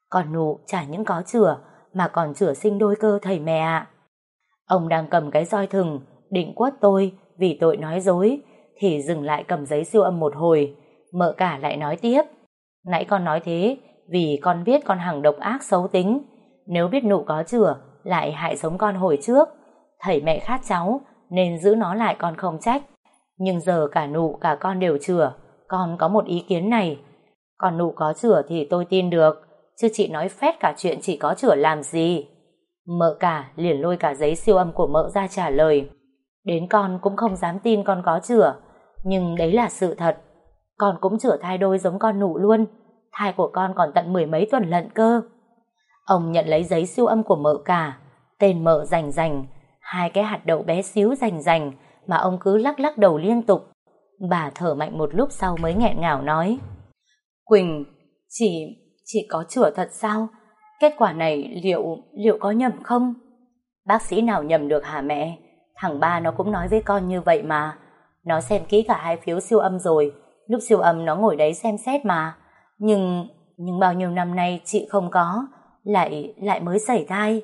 Còn nụ chả những có chữa, mà còn chữa sinh đôi cơ thầy mẹ ạ. Ông đang cầm cái roi thừng, định quất tôi vì tội nói dối, thì dừng lại cầm giấy siêu âm một hồi, mợ cả lại nói tiếp. Nãy con nói thế, vì con biết con hằng độc ác xấu tính, nếu biết nụ có chửa, lại hại sống con hồi trước. Thầy mẹ khát cháu, nên giữ nó lại con không trách. Nhưng giờ cả nụ cả con đều chửa, con có một ý kiến này. Còn nụ có chửa thì tôi tin được, chứ chị nói phét cả chuyện chỉ có chửa làm gì. Mợ cả liền lôi cả giấy siêu âm của mợ ra trả lời. Đến con cũng không dám tin con có chửa, nhưng đấy là sự thật. Con cũng chửa thai đôi giống con nụ luôn, thai của con còn tận mười mấy tuần lận cơ. Ông nhận lấy giấy siêu âm của mợ cả, tên mợ rành rành, hai cái hạt đậu bé xíu rành rành mà ông cứ lắc lắc đầu liên tục. Bà thở mạnh một lúc sau mới nghẹn ngào nói. Quỳnh, chị, chị có chữa thật sao? Kết quả này liệu, liệu có nhầm không? Bác sĩ nào nhầm được hả mẹ? Thằng ba nó cũng nói với con như vậy mà. Nó xem kỹ cả hai phiếu siêu âm rồi. Lúc siêu âm nó ngồi đấy xem xét mà. Nhưng, nhưng bao nhiêu năm nay chị không có, lại, lại mới xảy thai.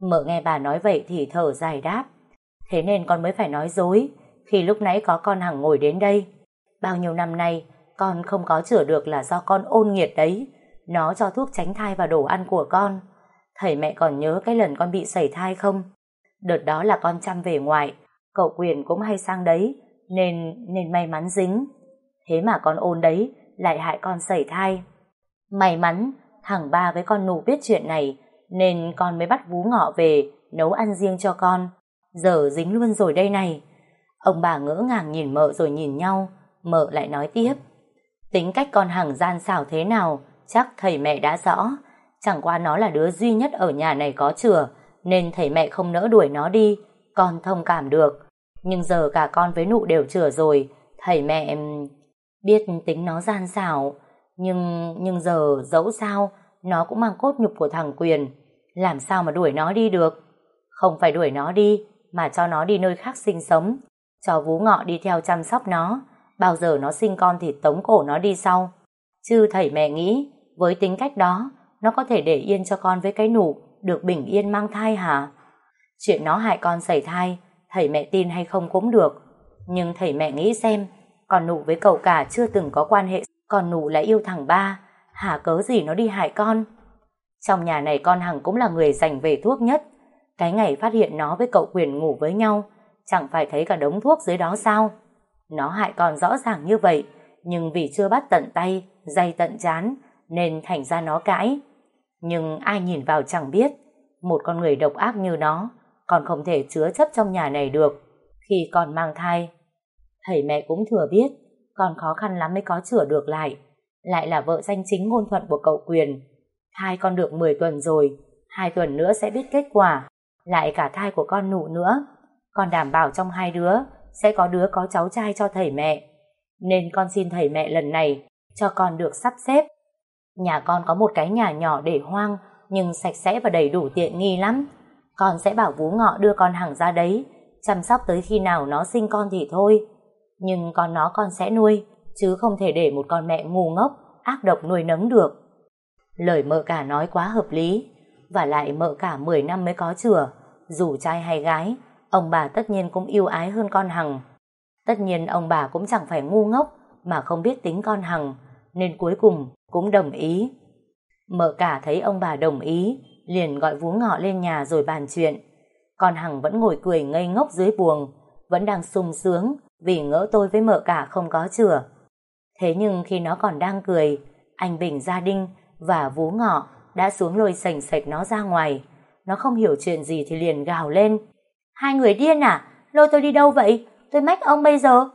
Mở nghe bà nói vậy thì thở dài đáp. Thế nên con mới phải nói dối, khi lúc nãy có con Hằng ngồi đến đây. Bao nhiêu năm nay, con không có chữa được là do con ôn nghiệt đấy. Nó cho thuốc tránh thai vào đồ ăn của con. Thầy mẹ còn nhớ cái lần con bị xảy thai không? Đợt đó là con chăm về ngoại, cậu quyền cũng hay sang đấy, nên nên may mắn dính. Thế mà con ôn đấy, lại hại con sẩy thai. May mắn, thằng ba với con nụ biết chuyện này, nên con mới bắt vú ngọ về, nấu ăn riêng cho con. Giờ dính luôn rồi đây này. Ông bà ngỡ ngàng nhìn mợ rồi nhìn nhau, mợ lại nói tiếp. Tính cách con hằng gian xảo thế nào, chắc thầy mẹ đã rõ. Chẳng qua nó là đứa duy nhất ở nhà này có chừa, nên thầy mẹ không nỡ đuổi nó đi, con thông cảm được. Nhưng giờ cả con với nụ đều chừa rồi, thầy mẹ biết tính nó gian xảo, nhưng nhưng giờ dẫu sao, nó cũng mang cốt nhục của thằng Quyền, làm sao mà đuổi nó đi được? Không phải đuổi nó đi, mà cho nó đi nơi khác sinh sống, cho vú ngọ đi theo chăm sóc nó, bao giờ nó sinh con thì tống cổ nó đi sau. Chứ thầy mẹ nghĩ, với tính cách đó, nó có thể để yên cho con với cái nụ, được bình yên mang thai hả? Chuyện nó hại con xảy thai, thầy mẹ tin hay không cũng được. Nhưng thầy mẹ nghĩ xem, còn nụ với cậu cả chưa từng có quan hệ, còn nụ lại yêu thằng ba, hả cớ gì nó đi hại con? Trong nhà này con Hằng cũng là người dành về thuốc nhất. Cái ngày phát hiện nó với cậu quyền ngủ với nhau, chẳng phải thấy cả đống thuốc dưới đó sao? Nó hại con rõ ràng như vậy, nhưng vì chưa bắt tận tay, dây tận chán, nên thành ra nó cãi. Nhưng ai nhìn vào chẳng biết, một con người độc ác như nó, còn không thể chứa chấp trong nhà này được. Khi còn mang thai, thầy mẹ cũng thừa biết, còn khó khăn lắm mới có chữa được lại. Lại là vợ danh chính ngôn thuận của cậu Quyền. Thai con được 10 tuần rồi, hai tuần nữa sẽ biết kết quả. Lại cả thai của con nụ nữa. Con đảm bảo trong hai đứa sẽ có đứa có cháu trai cho thầy mẹ. Nên con xin thầy mẹ lần này cho con được sắp xếp. Nhà con có một cái nhà nhỏ để hoang nhưng sạch sẽ và đầy đủ tiện nghi lắm. Con sẽ bảo vú ngọ đưa con hàng ra đấy, chăm sóc tới khi nào nó sinh con thì thôi. Nhưng con nó con sẽ nuôi, chứ không thể để một con mẹ ngu ngốc, ác độc nuôi nấng được. Lời mợ cả nói quá hợp lý, và lại mợ cả 10 năm mới có chừa, dù trai hay gái, ông bà tất nhiên cũng yêu ái hơn con Hằng. Tất nhiên ông bà cũng chẳng phải ngu ngốc mà không biết tính con Hằng, nên cuối cùng cũng đồng ý. Mợ cả thấy ông bà đồng ý, liền gọi vú ngọ lên nhà rồi bàn chuyện. Con Hằng vẫn ngồi cười ngây ngốc dưới buồng, vẫn đang sung sướng vì ngỡ tôi với mợ cả không có chừa. Thế nhưng khi nó còn đang cười, anh Bình Gia Đinh và vú ngọ đã xuống lôi sành sạch nó ra ngoài. Nó không hiểu chuyện gì thì liền gào lên. Hai người điên à? Lôi tôi đi đâu vậy? Tôi mách ông bây giờ.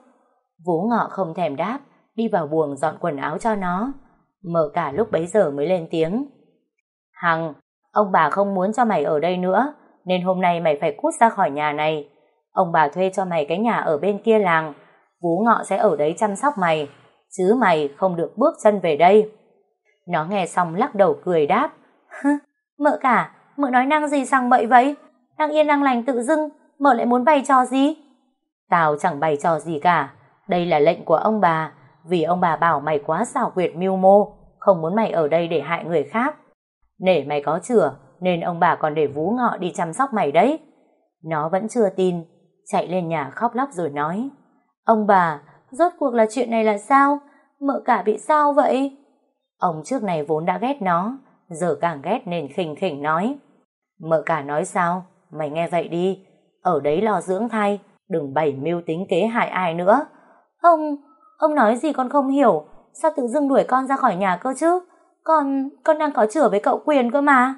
Vú ngọ không thèm đáp, đi vào buồng dọn quần áo cho nó. Mợ cả lúc bấy giờ mới lên tiếng. Hằng, ông bà không muốn cho mày ở đây nữa, nên hôm nay mày phải cút ra khỏi nhà này. Ông bà thuê cho mày cái nhà ở bên kia làng, Vú Ngọ sẽ ở đấy chăm sóc mày, chứ mày không được bước chân về đây. Nó nghe xong lắc đầu cười đáp, mợ cả, mợ nói năng gì sang bậy vậy? Đang yên đang lành tự dưng, mợ lại muốn bày trò gì? Tao chẳng bày trò gì cả, đây là lệnh của ông bà, vì ông bà bảo mày quá xảo quyệt mưu mô, không muốn mày ở đây để hại người khác. Nể mày có chửa, nên ông bà còn để vú ngọ đi chăm sóc mày đấy. Nó vẫn chưa tin, chạy lên nhà khóc lóc rồi nói, Ông bà, rốt cuộc là chuyện này là sao? Mợ cả bị sao vậy? Ông trước này vốn đã ghét nó, giờ càng ghét nên khình khỉnh nói. Mợ cả nói sao? Mày nghe vậy đi, ở đấy lo dưỡng thai, đừng bày mưu tính kế hại ai nữa. Ông, ông nói gì con không hiểu, sao tự dưng đuổi con ra khỏi nhà cơ chứ? Con, con đang có chửa với cậu Quyền cơ mà.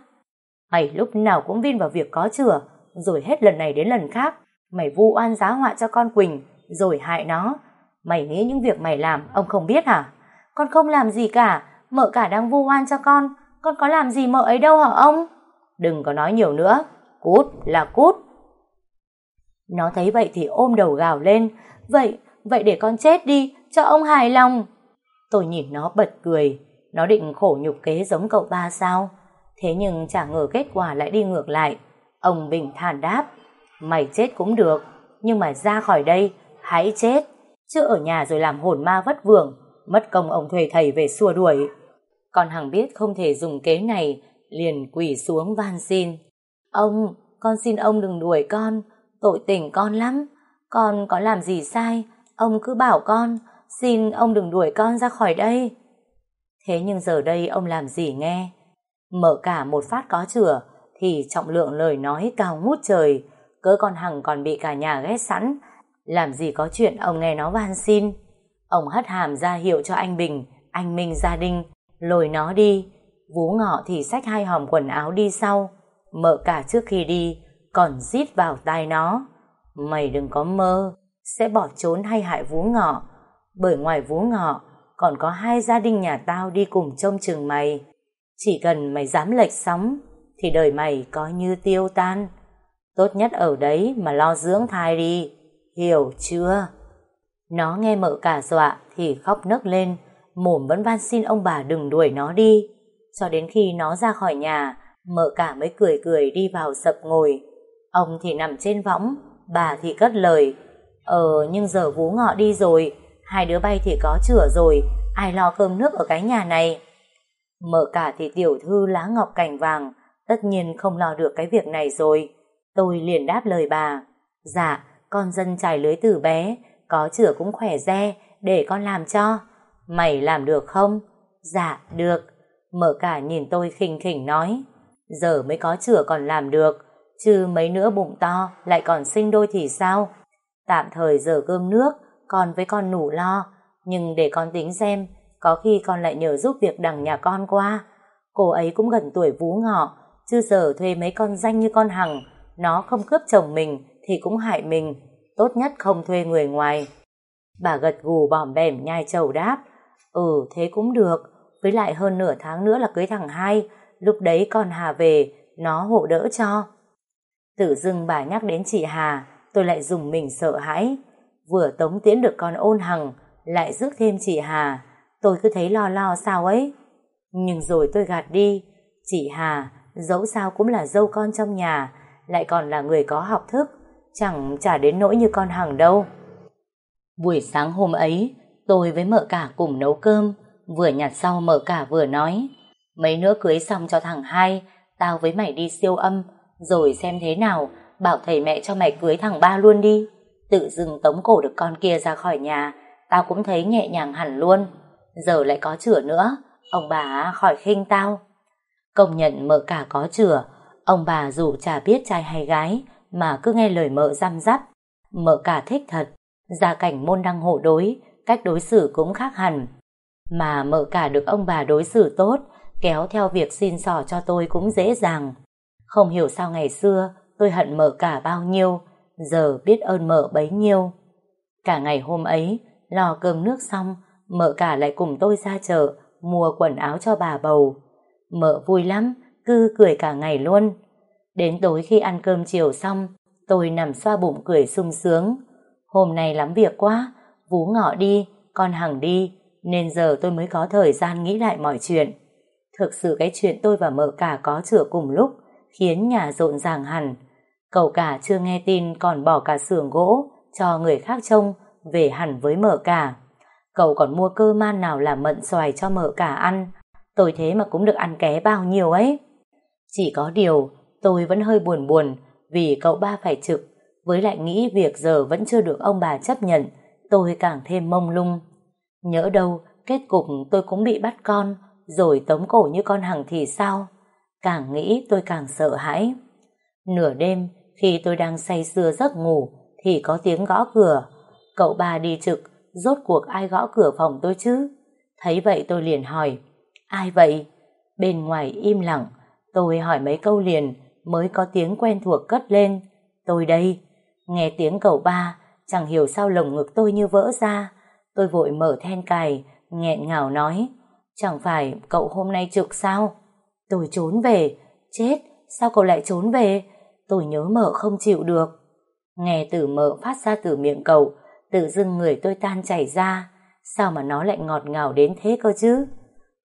Mày lúc nào cũng vin vào việc có chửa, rồi hết lần này đến lần khác, mày vu oan giá họa cho con Quỳnh, rồi hại nó. Mày nghĩ những việc mày làm, ông không biết hả? Con không làm gì cả, mợ cả đang vu oan cho con, con có làm gì mợ ấy đâu hả ông? Đừng có nói nhiều nữa, cút là cút. Nó thấy vậy thì ôm đầu gào lên, vậy, vậy để con chết đi, cho ông hài lòng. Tôi nhìn nó bật cười, nó định khổ nhục kế giống cậu ba sao? Thế nhưng chả ngờ kết quả lại đi ngược lại. Ông bình thản đáp, mày chết cũng được, nhưng mà ra khỏi đây, hãy chết, chứ ở nhà rồi làm hồn ma vất vưởng, mất công ông thuê thầy về xua đuổi. Con Hằng biết không thể dùng kế này, liền quỳ xuống van xin. Ông, con xin ông đừng đuổi con, tội tình con lắm. Con có làm gì sai, ông cứ bảo con, xin ông đừng đuổi con ra khỏi đây. Thế nhưng giờ đây ông làm gì nghe? Mở cả một phát có chửa, thì trọng lượng lời nói cao ngút trời, cỡ con Hằng còn bị cả nhà ghét sẵn, làm gì có chuyện ông nghe nó van xin. Ông hất hàm ra hiệu cho anh Bình, anh Minh gia đình, lôi nó đi. Vú ngọ thì xách hai hòm quần áo đi sau. Mợ cả trước khi đi, còn rít vào tai nó. Mày đừng có mơ, sẽ bỏ trốn hay hại vú ngọ. Bởi ngoài vú ngọ, còn có hai gia đình nhà tao đi cùng trông chừng mày. Chỉ cần mày dám lệch sóng, thì đời mày coi như tiêu tan. Tốt nhất ở đấy mà lo dưỡng thai đi, hiểu chưa? Nó nghe mợ cả dọa thì khóc nấc lên, mồm vẫn van xin ông bà đừng đuổi nó đi. Cho đến khi nó ra khỏi nhà, mợ cả mới cười cười đi vào sập ngồi. Ông thì nằm trên võng, bà thì cất lời. Ờ, nhưng giờ vú ngọ đi rồi, hai đứa bay thì có chửa rồi, ai lo cơm nước ở cái nhà này. Mợ cả thì tiểu thư lá ngọc cành vàng, tất nhiên không lo được cái việc này rồi. Tôi liền đáp lời bà. Dạ, con dân trải lưới từ bé, có chửa cũng khỏe re, để con làm cho. Mày làm được không? Dạ, được. Mở cả nhìn tôi khinh khỉnh nói. Giờ mới có chửa còn làm được, chứ mấy nữa bụng to lại còn sinh đôi thì sao? Tạm thời giờ cơm nước, con với con nủ lo, nhưng để con tính xem, có khi con lại nhờ giúp việc đằng nhà con qua. Cô ấy cũng gần tuổi vú ngọ, chứ giờ thuê mấy con danh như con Hằng, nó không cướp chồng mình thì cũng hại mình, tốt nhất không thuê người ngoài. Bà gật gù bỏm bẻm nhai trầu đáp, ừ thế cũng được, với lại hơn nửa tháng nữa là cưới thằng hai, lúc đấy con Hà về, nó hộ đỡ cho. Tự dưng bà nhắc đến chị Hà, tôi lại dùng mình sợ hãi. Vừa tống tiễn được con ôn hằng, lại rước thêm chị Hà, tôi cứ thấy lo lo sao ấy. Nhưng rồi tôi gạt đi, chị Hà, dẫu sao cũng là dâu con trong nhà, lại còn là người có học thức, chẳng chả đến nỗi như con Hằng đâu. Buổi sáng hôm ấy, tôi với mợ cả cùng nấu cơm, vừa nhặt sau mợ cả vừa nói, mấy nữa cưới xong cho thằng hai, tao với mày đi siêu âm, rồi xem thế nào, bảo thầy mẹ cho mày cưới thằng ba luôn đi. Tự dưng tống cổ được con kia ra khỏi nhà, tao cũng thấy nhẹ nhàng hẳn luôn. Giờ lại có chửa nữa, ông bà khỏi khinh tao. Công nhận mợ cả có chửa, ông bà dù chả biết trai hay gái, mà cứ nghe lời mợ răm rắp. Mợ cả thích thật, gia cảnh môn đăng hộ đối, cách đối xử cũng khác hẳn. Mà mợ cả được ông bà đối xử tốt, kéo theo việc xin sỏ cho tôi cũng dễ dàng. Không hiểu sao ngày xưa tôi hận mợ cả bao nhiêu, giờ biết ơn mợ bấy nhiêu. Cả ngày hôm ấy, lo cơm nước xong, mợ cả lại cùng tôi ra chợ, mua quần áo cho bà bầu. Mợ vui lắm, cứ cười cả ngày luôn. Đến tối khi ăn cơm chiều xong, Tôi nằm xoa bụng cười sung sướng. Hôm nay lắm việc quá, Vú ngọ đi, con Hằng đi, nên giờ tôi mới có thời gian nghĩ lại mọi chuyện. Thực sự cái chuyện tôi và mợ cả có chữa cùng lúc, khiến nhà rộn ràng hẳn. Cậu cả chưa nghe tin còn bỏ cả xưởng gỗ cho người khác trông về hẳn với mợ cả. Cậu còn mua cơ man nào làm mận xoài cho mợ cả ăn. Tôi thế mà cũng được ăn ké bao nhiêu ấy. Chỉ có điều, tôi vẫn hơi buồn buồn vì cậu ba phải trực, với lại nghĩ việc giờ vẫn chưa được ông bà chấp nhận, tôi càng thêm mông lung. nhớ đâu, kết cục tôi cũng bị bắt con, rồi tống cổ như con hằng thì sao? Càng nghĩ tôi càng sợ hãi. Nửa đêm, khi tôi đang say sưa giấc ngủ, thì có tiếng gõ cửa. Cậu ba đi trực, rốt cuộc ai gõ cửa phòng tôi chứ? Thấy vậy tôi liền hỏi, ai vậy? Bên ngoài im lặng, tôi hỏi mấy câu liền mới có tiếng quen thuộc cất lên. Tôi đây, nghe tiếng cậu ba, chẳng hiểu sao lồng ngực tôi như vỡ ra. Tôi vội mở then cài, nghẹn ngào nói, chẳng phải cậu hôm nay trực sao? Tôi trốn về, chết, sao cậu lại trốn về? Tôi nhớ mợ không chịu được. Nghe từ mợ phát ra từ miệng cậu, tự dưng người tôi tan chảy ra. Sao mà nó lại ngọt ngào đến thế cơ chứ?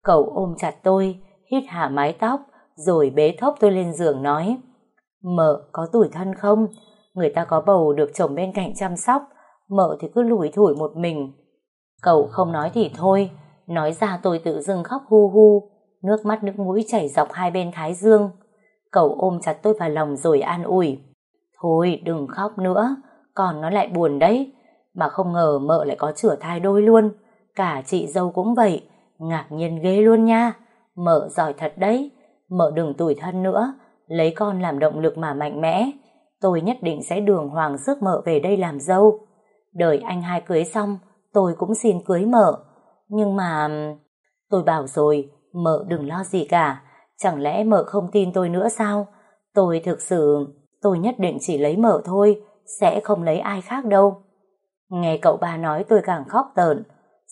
Cậu ôm chặt tôi, hít hạ mái tóc, rồi bế thốc tôi lên giường nói Mợ có tuổi thân không? Người ta có bầu được chồng bên cạnh chăm sóc, mợ thì cứ lủi thủi một mình. Cậu không nói thì thôi, nói ra tôi tự dưng khóc hu hu, nước mắt nước mũi chảy dọc hai bên thái dương. Cậu ôm chặt tôi vào lòng rồi an ủi. Thôi đừng khóc nữa, còn nó lại buồn đấy. Mà không ngờ mợ lại có chửa thai đôi luôn. Cả chị dâu cũng vậy, ngạc nhiên ghê luôn nha. Mợ giỏi thật đấy, mợ đừng tủi thân nữa, lấy con làm động lực mà mạnh mẽ. Tôi nhất định sẽ đường hoàng rước mợ về đây làm dâu. Đợi anh hai cưới xong, tôi cũng xin cưới mợ. Nhưng mà... Tôi bảo rồi, mợ đừng lo gì cả. Chẳng lẽ mợ không tin tôi nữa sao? Tôi thực sự... Tôi nhất định chỉ lấy mợ thôi, sẽ không lấy ai khác đâu. Nghe cậu ba nói tôi càng khóc tợn.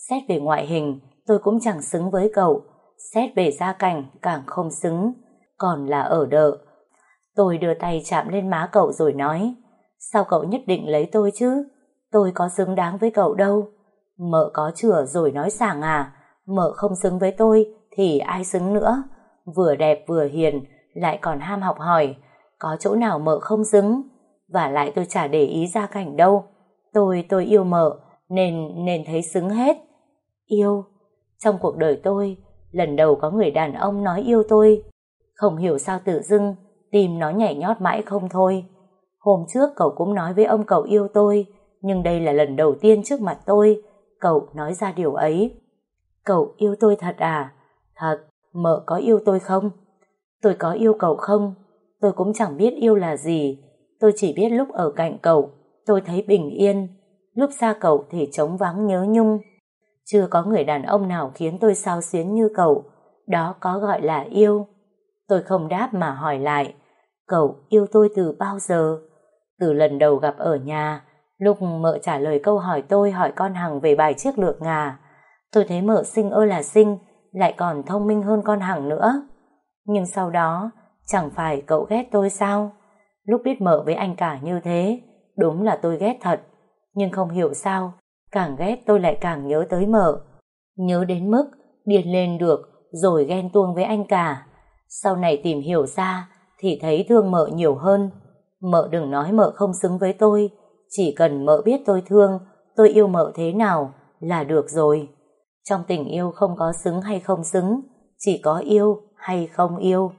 Xét về ngoại hình, tôi cũng chẳng xứng với cậu. Xét về gia cảnh, càng không xứng. Còn là ở đợ. Tôi đưa tay chạm lên má cậu rồi nói Sao cậu nhất định lấy tôi chứ? Tôi có xứng đáng với cậu đâu. Mợ có chửa rồi nói sảng à? Mợ không xứng với tôi thì ai xứng nữa? Vừa đẹp vừa hiền, lại còn ham học hỏi. Có chỗ nào mợ không xứng? Và lại tôi chả để ý gia cảnh đâu. Tôi, tôi yêu mợ, nên, nên thấy xứng hết. Yêu? Trong cuộc đời tôi, lần đầu có người đàn ông nói yêu tôi. Không hiểu sao tự dưng, tim nó nhảy nhót mãi không thôi. Hôm trước cậu cũng nói với ông cậu yêu tôi, nhưng đây là lần đầu tiên trước mặt tôi, cậu nói ra điều ấy. Cậu yêu tôi thật à? Thật, mợ có yêu tôi không? Tôi có yêu cậu không? Tôi cũng chẳng biết yêu là gì. Tôi chỉ biết lúc ở cạnh cậu, tôi thấy bình yên. Lúc xa cậu thì trống vắng nhớ nhung. Chưa có người đàn ông nào khiến tôi sao xuyến như cậu. Đó có gọi là yêu. Tôi không đáp mà hỏi lại. Cậu yêu tôi từ bao giờ? Từ lần đầu gặp ở nhà, lúc mợ trả lời câu hỏi tôi hỏi con Hằng về bài chiếc lược ngà. Tôi thấy mợ xinh ơi là xinh, lại còn thông minh hơn con Hằng nữa. Nhưng sau đó, chẳng phải cậu ghét tôi sao? Lúc biết mợ với anh cả như thế, đúng là tôi ghét thật. Nhưng không hiểu sao, càng ghét tôi lại càng nhớ tới mợ. Nhớ đến mức điên lên được rồi ghen tuông với anh cả. Sau này tìm hiểu ra thì thấy thương mợ nhiều hơn. Mợ đừng nói mợ không xứng với tôi, chỉ cần mợ biết tôi thương, tôi yêu mợ thế nào là được rồi. Trong tình yêu không có xứng hay không xứng, chỉ có yêu hay không yêu.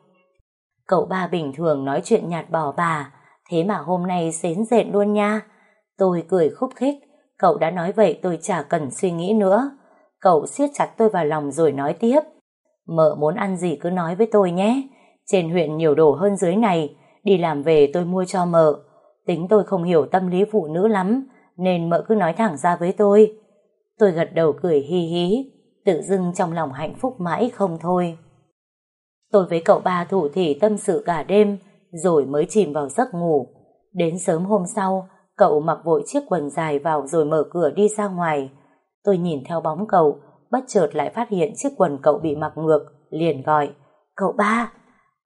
Cậu ba bình thường nói chuyện nhạt bỏ bà, thế mà hôm nay xến dệt luôn nha. Tôi cười khúc khích, cậu đã nói vậy tôi chả cần suy nghĩ nữa. Cậu siết chặt tôi vào lòng rồi nói tiếp. Mợ muốn ăn gì cứ nói với tôi nhé. Trên huyện nhiều đồ hơn dưới này, đi làm về tôi mua cho mợ. Tính tôi không hiểu tâm lý phụ nữ lắm, nên mợ cứ nói thẳng ra với tôi. Tôi gật đầu cười hi hí, tự dưng trong lòng hạnh phúc mãi không thôi. Tôi với cậu ba thủ thỉ tâm sự cả đêm, rồi mới chìm vào giấc ngủ. Đến sớm hôm sau, cậu mặc vội chiếc quần dài vào rồi mở cửa đi ra ngoài. Tôi nhìn theo bóng cậu, bất chợt lại phát hiện chiếc quần cậu bị mặc ngược, liền gọi. Cậu ba!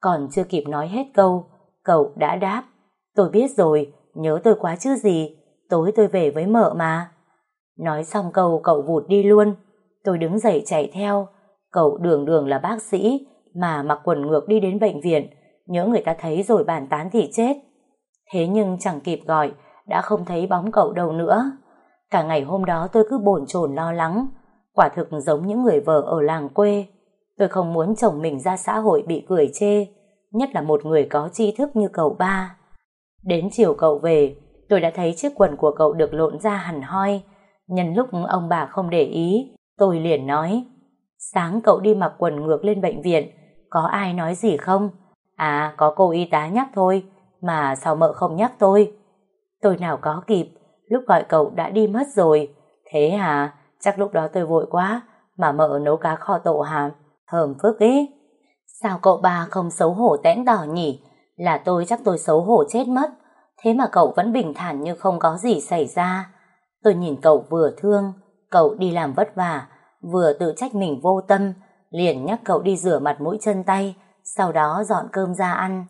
Còn chưa kịp nói hết câu, cậu đã đáp. Tôi biết rồi, nhớ tôi quá chứ gì, tối tôi về với mợ mà. Nói xong câu cậu vụt đi luôn, tôi đứng dậy chạy theo, cậu đường đường là bác sĩ, mà mặc quần ngược đi đến bệnh viện, nhớ người ta thấy rồi bàn tán thì chết. Thế nhưng chẳng kịp gọi, đã không thấy bóng cậu đâu nữa. Cả ngày hôm đó tôi cứ bồn chồn lo lắng, quả thực giống những người vợ ở làng quê. Tôi không muốn chồng mình ra xã hội bị cười chê, nhất là một người có tri thức như cậu ba. Đến chiều cậu về, tôi đã thấy chiếc quần của cậu được lộn ra hẳn hoi. Nhân lúc ông bà không để ý, tôi liền nói, sáng cậu đi mặc quần ngược lên bệnh viện, có ai nói gì không? À, có cô y tá nhắc thôi, mà sao mợ không nhắc tôi? Tôi nào có kịp, lúc gọi cậu đã đi mất rồi. Thế hả? Chắc lúc đó tôi vội quá, mà mợ nấu cá kho tộ hả? thơm phức ý. Sao cậu ba không xấu hổ tẽn đỏ nhỉ? Là tôi chắc tôi xấu hổ chết mất. Thế mà cậu vẫn bình thản như không có gì xảy ra. Tôi nhìn cậu vừa thương, cậu đi làm vất vả, vừa tự trách mình vô tâm, liền nhắc cậu đi rửa mặt mũi chân tay, sau đó dọn cơm ra ăn.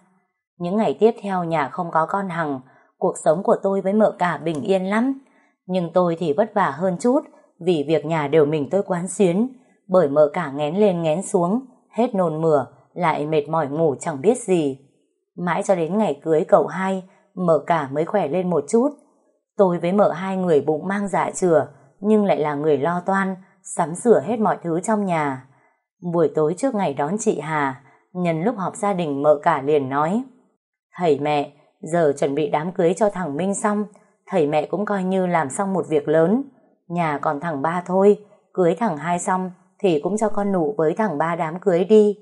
Những ngày tiếp theo nhà không có con Hằng, cuộc sống của tôi với mợ cả bình yên lắm. Nhưng tôi thì vất vả hơn chút, vì việc nhà đều mình tôi quán xuyến, bởi mợ cả ngén lên ngén xuống, hết nôn mửa, lại mệt mỏi ngủ chẳng biết gì. Mãi cho đến ngày cưới cậu hai, mợ cả mới khỏe lên một chút. Tôi với mợ hai người bụng mang dạ chừa, nhưng lại là người lo toan, sắm sửa hết mọi thứ trong nhà. Buổi tối trước ngày đón chị Hà, nhân lúc họp gia đình mợ cả liền nói Thầy mẹ, giờ chuẩn bị đám cưới cho thằng Minh xong, thầy mẹ cũng coi như làm xong một việc lớn. Nhà còn thằng ba thôi, cưới thằng hai xong thì cũng cho con nụ với thằng ba đám cưới đi.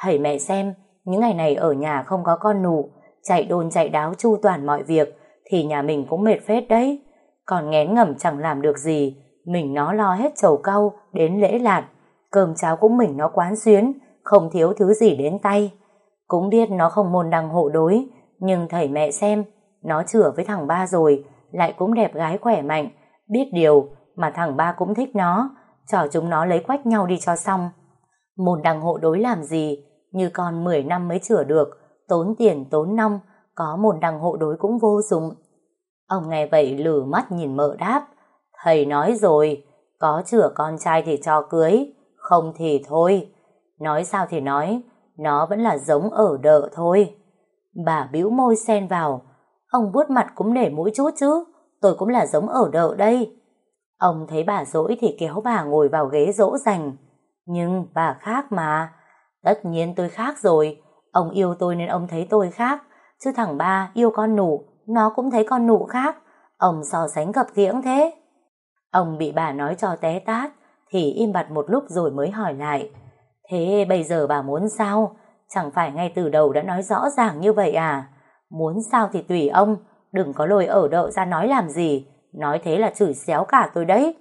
Thầy mẹ xem, những ngày này ở nhà không có con nụ, chạy đôn chạy đáo chu toàn mọi việc, thì nhà mình cũng mệt phết đấy. Còn ngén ngẩm chẳng làm được gì, mình nó lo hết chầu cau đến lễ lạt, cơm cháo cũng mình nó quán xuyến, không thiếu thứ gì đến tay. Cũng biết nó không môn đăng hộ đối, nhưng thầy mẹ xem, nó chửa với thằng ba rồi, lại cũng đẹp gái khỏe mạnh, biết điều mà thằng ba cũng thích nó, cho chúng nó lấy quách nhau đi cho xong. Môn đằng hộ đối làm gì, như con 10 năm mới chữa được, tốn tiền tốn nong, có môn đằng hộ đối cũng vô dụng. Ông nghe vậy lử mắt nhìn mợ đáp, thầy nói rồi, có chữa con trai thì cho cưới, không thì thôi. Nói sao thì nói, nó vẫn là giống ở đợ thôi. Bà bĩu môi xen vào, ông vuốt mặt cũng để mũi chút chứ, tôi cũng là giống ở đợ đây. Ông thấy bà dỗi thì kéo bà ngồi vào ghế dỗ dành. Nhưng bà khác mà. Tất nhiên tôi khác rồi. Ông yêu tôi nên ông thấy tôi khác. Chứ thằng ba yêu con nụ, nó cũng thấy con nụ khác. Ông so sánh gặp kiễng thế. Ông bị bà nói cho té tát, thì im bặt một lúc rồi mới hỏi lại. Thế bây giờ bà muốn sao? Chẳng phải ngay từ đầu đã nói rõ ràng như vậy à? Muốn sao thì tùy ông, đừng có lôi ở đậu ra nói làm gì. Nói thế là chửi xéo cả tôi đấy.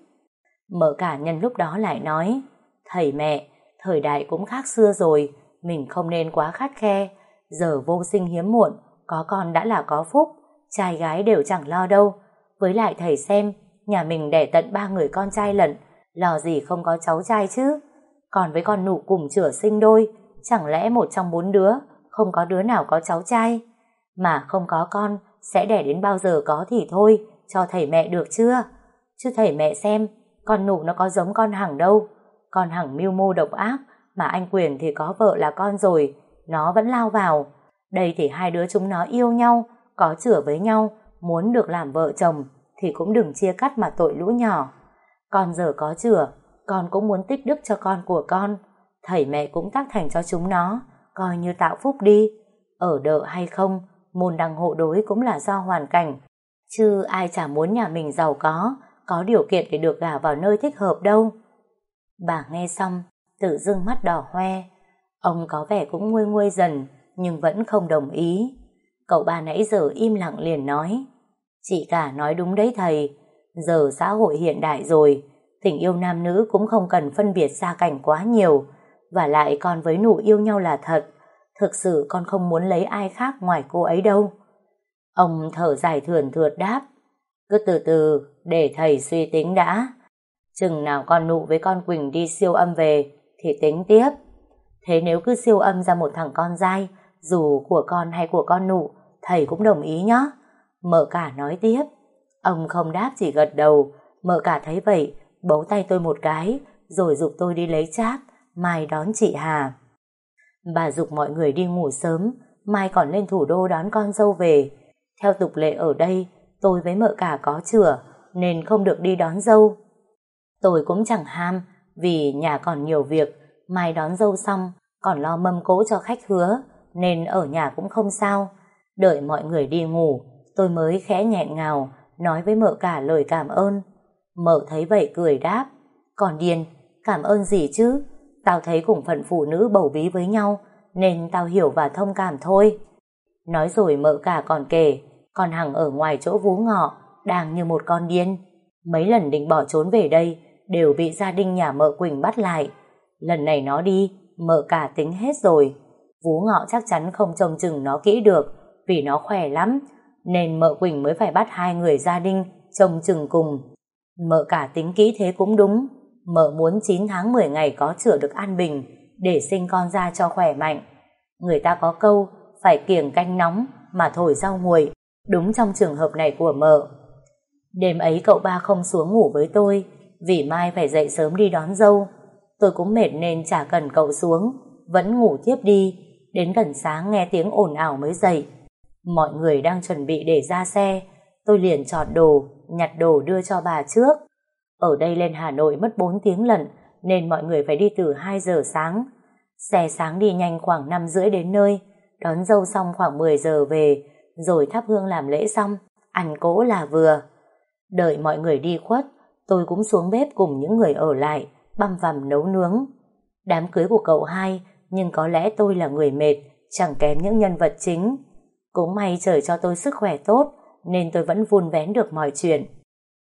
Mở cả nhân lúc đó lại nói, thầy mẹ, thời đại cũng khác xưa rồi, mình không nên quá khắt khe. Giờ vô sinh hiếm muộn, có con đã là có phúc, trai gái đều chẳng lo đâu. Với lại thầy xem, nhà mình đẻ tận ba người con trai lận, lo gì không có cháu trai chứ. Còn với con nụ cùng chửa sinh đôi, chẳng lẽ một trong bốn đứa, không có đứa nào có cháu trai. Mà không có con, sẽ đẻ đến bao giờ có thì thôi, cho thầy mẹ được chưa? Chứ thầy mẹ xem, con nụ nó có giống con Hằng đâu. Con Hằng mưu mô độc ác, mà anh Quyền thì có vợ là con rồi, nó vẫn lao vào. Đây thì hai đứa chúng nó yêu nhau, có chửa với nhau, muốn được làm vợ chồng, thì cũng đừng chia cắt mà tội lũ nhỏ. Con giờ có chửa, con cũng muốn tích đức cho con của con. Thầy mẹ cũng tác thành cho chúng nó, coi như tạo phúc đi. Ở đợ hay không, môn đăng hộ đối cũng là do hoàn cảnh. Chứ ai chả muốn nhà mình giàu có, có điều kiện để được gả vào nơi thích hợp đâu. Bà nghe xong, tự dưng mắt đỏ hoe. Ông có vẻ cũng nguôi nguôi dần, nhưng vẫn không đồng ý. Cậu bà nãy giờ im lặng liền nói. Chị cả nói đúng đấy thầy, giờ xã hội hiện đại rồi, tình yêu nam nữ cũng không cần phân biệt xa cảnh quá nhiều, và lại con với nụ yêu nhau là thật, thực sự con không muốn lấy ai khác ngoài cô ấy đâu. Ông thở dài thườn thượt đáp, cứ từ từ, để thầy suy tính đã. Chừng nào con nụ với con Quỳnh đi siêu âm về, thì tính tiếp. Thế nếu cứ siêu âm ra một thằng con dai, dù của con hay của con nụ, thầy cũng đồng ý nhé. Mợ cả nói tiếp. Ông không đáp chỉ gật đầu. Mợ cả thấy vậy, bấu tay tôi một cái, rồi dục tôi đi lấy cháp, mai đón chị Hà. Bà dục mọi người đi ngủ sớm, mai còn lên thủ đô đón con dâu về. Theo tục lệ ở đây, tôi với mợ cả có chửa, nên không được đi đón dâu. Tôi cũng chẳng ham, vì nhà còn nhiều việc, mai đón dâu xong, còn lo mâm cỗ cho khách hứa, nên ở nhà cũng không sao. Đợi mọi người đi ngủ, tôi mới khẽ nhẹ ngào, nói với mợ cả lời cảm ơn. Mợ thấy vậy cười đáp, còn điên, cảm ơn gì chứ? Tao thấy cùng phận phụ nữ bầu bí với nhau, nên tao hiểu và thông cảm thôi. Nói rồi mợ cả còn kể, con Hằng ở ngoài chỗ vú ngọ, đang như một con điên. Mấy lần định bỏ trốn về đây, đều bị gia đình nhà mợ Quỳnh bắt lại. Lần này nó đi, mợ cả tính hết rồi. Vú ngọ chắc chắn không trông chừng nó kỹ được, vì nó khỏe lắm, nên mợ Quỳnh mới phải bắt hai người gia đình trông chừng cùng. Mợ cả tính kỹ thế cũng đúng, mợ muốn 9 tháng 10 ngày có chữa được an bình, để sinh con ra cho khỏe mạnh. Người ta có câu, phải kiềng canh nóng mà thổi rau nguội, đúng trong trường hợp này của mợ. Đêm ấy cậu ba không xuống ngủ với tôi, vì mai phải dậy sớm đi đón dâu. Tôi cũng mệt nên chả cần cậu xuống, vẫn ngủ tiếp đi, đến gần sáng nghe tiếng ồn ào mới dậy. Mọi người đang chuẩn bị để ra xe, tôi liền chọn đồ, nhặt đồ đưa cho bà trước. Ở đây lên Hà Nội mất 4 tiếng lận, nên mọi người phải đi từ 2 giờ sáng. Xe sáng đi nhanh khoảng 5 rưỡi đến nơi, đón dâu xong khoảng 10 giờ về, rồi thắp hương làm lễ xong, ăn cỗ là vừa. Đợi mọi người đi khuất, tôi cũng xuống bếp cùng những người ở lại, băm vằm nấu nướng. Đám cưới của cậu hai, nhưng có lẽ tôi là người mệt, chẳng kém những nhân vật chính. Cũng may trời cho tôi sức khỏe tốt, nên tôi vẫn vun vén được mọi chuyện.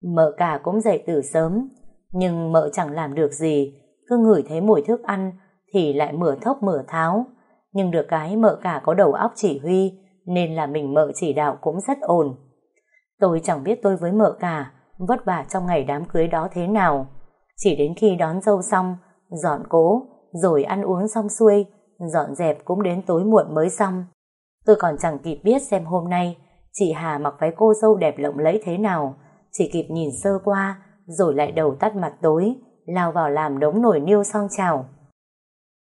Mợ cả cũng dậy từ sớm, nhưng mợ chẳng làm được gì, cứ ngửi thấy mùi thức ăn thì lại mửa thốc mửa tháo. Nhưng được cái mợ cả có đầu óc chỉ huy, nên là mình mợ chỉ đạo cũng rất ổn. Tôi chẳng biết tôi với mợ cả vất vả trong ngày đám cưới đó thế nào. Chỉ đến khi đón dâu xong, dọn cố, rồi ăn uống xong xuôi, dọn dẹp cũng đến tối muộn mới xong. Tôi còn chẳng kịp biết xem hôm nay chị Hà mặc váy cô dâu đẹp lộng lẫy thế nào, chỉ kịp nhìn sơ qua, rồi lại đầu tắt mặt tối, lao vào làm đống nồi niêu xong chào.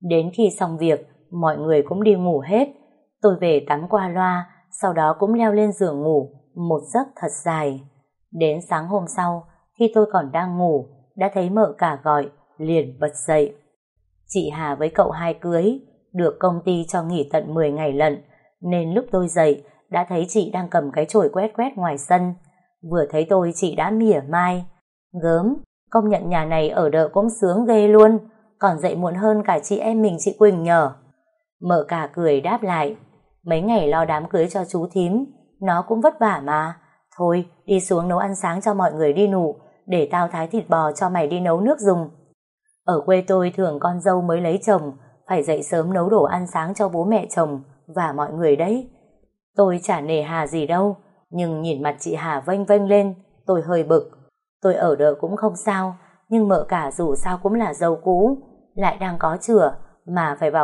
Đến khi xong việc, mọi người cũng đi ngủ hết. Tôi về tắm qua loa, sau đó cũng leo lên giường ngủ, một giấc thật dài. Đến sáng hôm sau, khi tôi còn đang ngủ, đã thấy mợ cả gọi, liền bật dậy. Chị Hà với cậu hai cưới, được công ty cho nghỉ tận 10 ngày lận, nên lúc tôi dậy, đã thấy chị đang cầm cái chổi quét quét ngoài sân. Vừa thấy tôi chị đã mỉa mai. Gớm, công nhận nhà này ở đợ cũng sướng ghê luôn, còn dậy muộn hơn cả chị em mình chị Quỳnh nhờ. Mợ cả cười đáp lại, mấy ngày lo đám cưới cho chú thím, nó cũng vất vả mà. Thôi, đi xuống nấu ăn sáng cho mọi người đi nụ, để tao thái thịt bò cho mày đi nấu nước dùng. Ở quê tôi thường con dâu mới lấy chồng, phải dậy sớm nấu đồ ăn sáng cho bố mẹ chồng và mọi người đấy. Tôi chả nề hà gì đâu, nhưng nhìn mặt chị Hà vênh vênh lên, tôi hơi bực. Tôi ở đợi cũng không sao, nhưng mợ cả dù sao cũng là dâu cũ, lại đang có chửa, mà phải vào